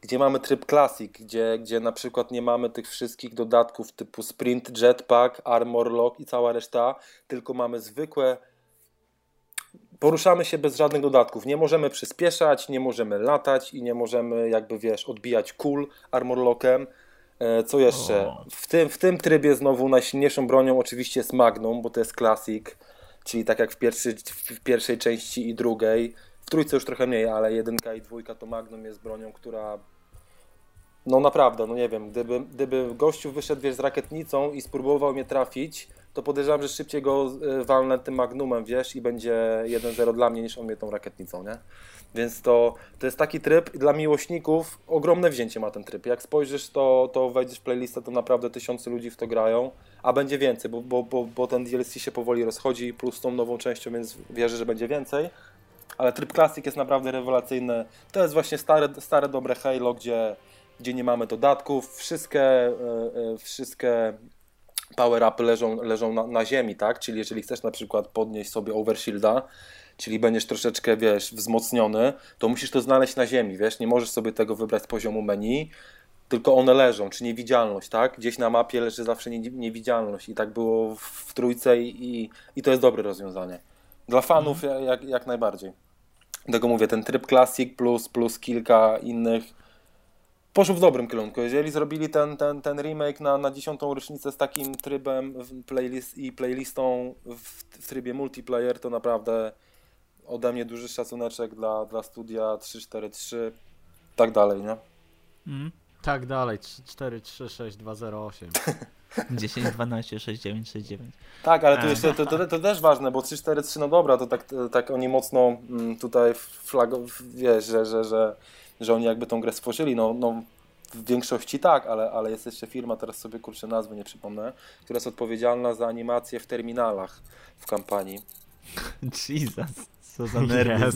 gdzie mamy tryb Classic, gdzie, gdzie na przykład nie mamy tych wszystkich dodatków typu Sprint, Jetpack, Armor Lock i cała reszta, tylko mamy zwykłe. Poruszamy się bez żadnych dodatków. Nie możemy przyspieszać, nie możemy latać i nie możemy, jakby wiesz, odbijać kul Armor Lockiem. E, co jeszcze? W tym, w tym trybie znowu najsilniejszą bronią oczywiście jest Magnum, bo to jest Classic, czyli tak jak w, pierwszy, w pierwszej części i drugiej. W trójce już trochę mniej, ale jedynka i dwójka to Magnum jest bronią, która no naprawdę, no nie wiem, gdyby, gdyby gościu wyszedł wiesz, z rakietnicą i spróbował mnie trafić, to podejrzewam, że szybciej go e, walnę tym magnumem, wiesz, i będzie 1-0 dla mnie niż on mnie tą rakietnicą, nie? Więc to, to jest taki tryb dla miłośników, ogromne wzięcie ma ten tryb. Jak spojrzysz, to, to wejdziesz w playlistę, to naprawdę tysiące ludzi w to grają, a będzie więcej, bo, bo, bo, bo ten DLC się powoli rozchodzi, plus tą nową częścią, więc wierzę, że będzie więcej. Ale tryb Classic jest naprawdę rewelacyjny. To jest właśnie stare, stare dobre Halo, gdzie gdzie nie mamy dodatków, wszystkie, e, e, wszystkie power-upy leżą, leżą na, na, ziemi, tak? Czyli jeżeli chcesz na przykład podnieść sobie overshielda, czyli będziesz troszeczkę, wiesz, wzmocniony, to musisz to znaleźć na ziemi, wiesz, nie możesz sobie tego wybrać z poziomu menu, tylko one leżą, czy niewidzialność, tak? Gdzieś na mapie leży zawsze niewidzialność i tak było w trójce i, i to jest dobre rozwiązanie. Dla fanów mhm. jak, jak najbardziej. Dlatego mówię, ten tryb Classic plus, plus kilka innych poszło w dobrym kierunku. Jeżeli zrobili ten, ten, ten remake na, na dziesiątą rocznicę z takim trybem playlist i playlistą w, w trybie multiplayer, to naprawdę ode mnie duży szacuneczek dla, dla studia 343, tak dalej, nie? Mm. Tak dalej, 4, 3, 6, 2, 0, 8. 10, 12, 6, 9, 6, 9. Tak, ale tu jeszcze, to, to, to też ważne, bo 3, 4, 3, no dobra, to tak, tak oni mocno mm, tutaj flag, wiesz, że, że, że że oni jakby tą grę stworzyli. No, no w większości tak, ale, ale jest jeszcze firma, teraz sobie kurczę nazwy nie przypomnę, która jest odpowiedzialna za animację w terminalach w kampanii. Jesus, co za nerwy.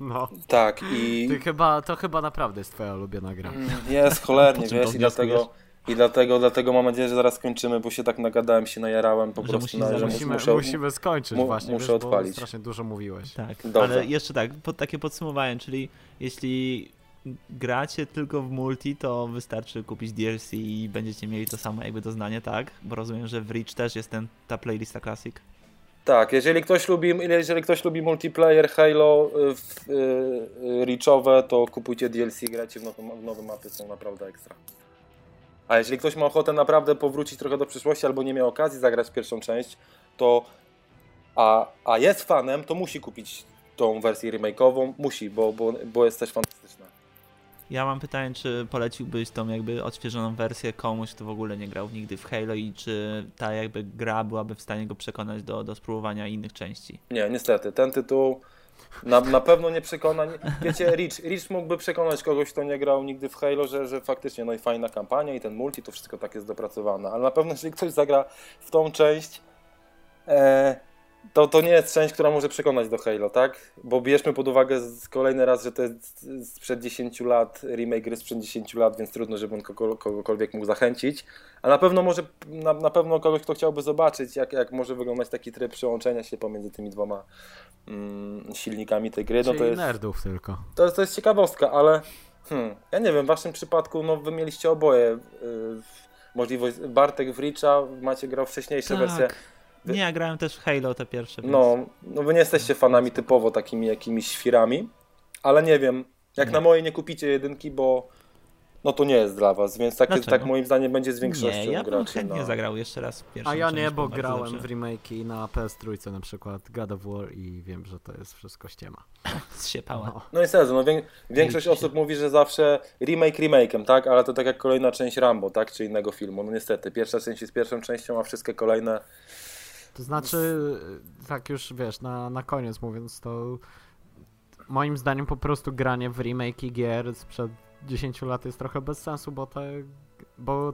No. Tak i... Ty chyba, to chyba naprawdę jest twoja ulubiona gra. Mm, jest, cholernie, wiesz, i dlatego... I dlatego, dlatego mam nadzieję, że zaraz skończymy, bo się tak nagadałem, się najarałem po że prostu. na, że musimy, muszę, musimy skończyć mu, właśnie, muszę wiesz, odpalić. strasznie dużo mówiłeś. Tak, Dobrze. ale jeszcze tak, pod takie podsumowanie, czyli jeśli gracie tylko w multi, to wystarczy kupić DLC i będziecie mieli to samo jakby doznanie, tak? Bo rozumiem, że w Reach też jest ten, ta playlista Classic. Tak, jeżeli ktoś lubi, jeżeli ktoś lubi multiplayer Halo y, w, y, Reachowe, to kupujcie DLC, grajcie w nowe, w nowe mapy, są naprawdę ekstra. A jeżeli ktoś ma ochotę naprawdę powrócić trochę do przyszłości albo nie miał okazji zagrać pierwszą część, to a, a jest fanem, to musi kupić tą wersję remake'ową, musi, bo, bo, bo jest też fantastyczna. Ja mam pytanie, czy poleciłbyś tą jakby odświeżoną wersję komuś, kto w ogóle nie grał nigdy w Halo i czy ta jakby gra byłaby w stanie go przekonać do, do spróbowania innych części? Nie, niestety. Ten tytuł na, na pewno nie przekona. Wiecie, Rich, Rich mógłby przekonać kogoś, kto nie grał nigdy w Halo, że, że faktycznie no i fajna kampania i ten multi, to wszystko tak jest dopracowane. Ale na pewno, jeżeli ktoś zagra w tą część, e, to, to nie jest część, która może przekonać do Halo, tak? Bo bierzmy pod uwagę kolejny raz, że to jest sprzed 10 lat, remake gry sprzed 10 lat, więc trudno, żeby on kogokolwiek mógł zachęcić. A na pewno może, na, na pewno kogoś, kto chciałby zobaczyć, jak, jak może wyglądać taki tryb przełączenia się pomiędzy tymi dwoma mm, silnikami tej gry. No to jest, nerdów tylko. To jest, to jest ciekawostka, ale hmm, ja nie wiem, w waszym przypadku no, wy mieliście oboje yy, możliwość, Bartek w Richa, macie grał wcześniejsze tak. wersje Wy... Nie, ja grałem też w Halo te pierwsze. Więc... No, no wy nie jesteście fanami typowo takimi jakimiś świrami, ale nie wiem, jak nie. na moje nie kupicie jedynki, bo no to nie jest dla was, więc tak, tak moim zdaniem będzie z większością nie, ja bym chętnie no. zagrał jeszcze raz A ja nie, bo grałem w remake na PS3 na przykład God of War i wiem, że to jest wszystko ściema. Zsiepała. No, no i serio, no, większość osób mówi, że zawsze remake remake'em, tak? Ale to tak jak kolejna część Rambo, tak? Czy innego filmu. No niestety, pierwsza część jest pierwszą częścią, a wszystkie kolejne to znaczy, tak już wiesz, na, na koniec mówiąc, to moim zdaniem po prostu granie w remake gier sprzed 10 lat jest trochę bez sensu, bo te, bo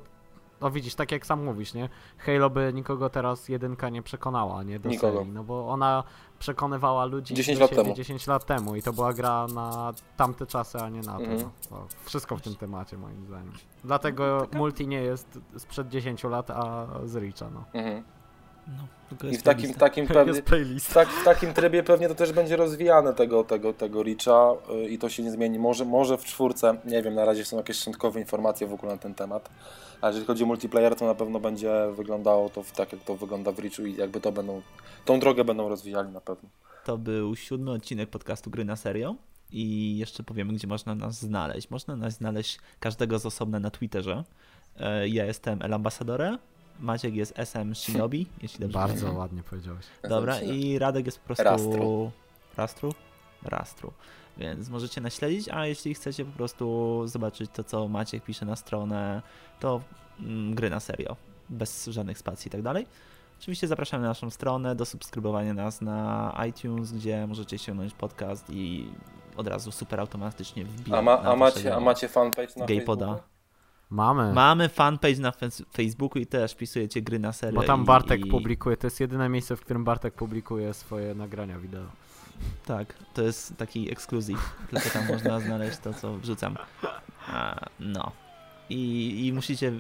no widzisz, tak jak sam mówisz, nie? Halo by nikogo teraz jedynka nie przekonała, nie? Do Nikogo. serii, no bo ona przekonywała ludzi 10 do lat temu. 10 lat temu i to była gra na tamte czasy, a nie na to. Mhm. No. Wszystko w tym temacie moim zdaniem. Dlatego multi nie jest sprzed 10 lat, a z Richa, no. Mhm. No, tylko I w takim, takim pewnie, tak, w takim trybie pewnie to też będzie rozwijane tego, tego, tego Richa y, i to się nie zmieni. Może, może w czwórce, nie wiem, na razie są jakieś szczątkowe informacje w ogóle na ten temat, ale jeżeli chodzi o multiplayer, to na pewno będzie wyglądało to w, tak, jak to wygląda w Richu i jakby to będą, tą drogę będą rozwijali na pewno. To był siódmy odcinek podcastu Gry na Serio. I jeszcze powiemy, gdzie można nas znaleźć. Można nas znaleźć każdego z osobna na Twitterze. E, Ja jestem El Ambassadore, Maciek jest SM Shinobi, jeśli dobrze Bardzo pamiętam. ładnie powiedziałeś. Dobra, i Radek jest po prostu... Rastru. Rastru? Rastru. Więc możecie naśledzić, a jeśli chcecie po prostu zobaczyć to, co Maciek pisze na stronę, to mm, gry na serio, bez żadnych spacji i tak dalej. Oczywiście zapraszamy na naszą stronę do subskrybowania nas na iTunes, gdzie możecie ściągnąć podcast i od razu super automatycznie wbijać A, ma, a, macie, a macie fanpage na Gaypoda. Facebooku? Mamy. Mamy fanpage na Facebooku i też wpisujecie gry na serio. Bo tam i, Bartek i... publikuje, to jest jedyne miejsce, w którym Bartek publikuje swoje nagrania wideo. Tak, to jest taki ekskluzyw. Tylko tam można znaleźć to, co wrzucam. A, no. I, I musicie,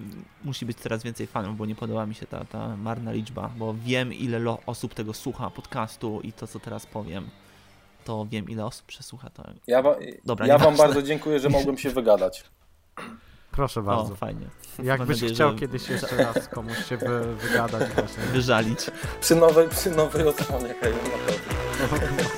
musi być coraz więcej fanów, bo nie podoba mi się ta, ta marna liczba, bo wiem ile lo- osób tego słucha, podcastu i to, co teraz powiem, to wiem ile osób przesłucha to. Ja, wa, Dobra, ja wam bardzo dziękuję, że mogłem się wygadać. Proszę bardzo. O, fajnie. Jakbyś nadzieję, chciał że- kiedyś jeszcze raz komuś się wy, wygadać właśnie. Wyżalić. Przy nowej, przy nowej odsłonie Halo na pewno.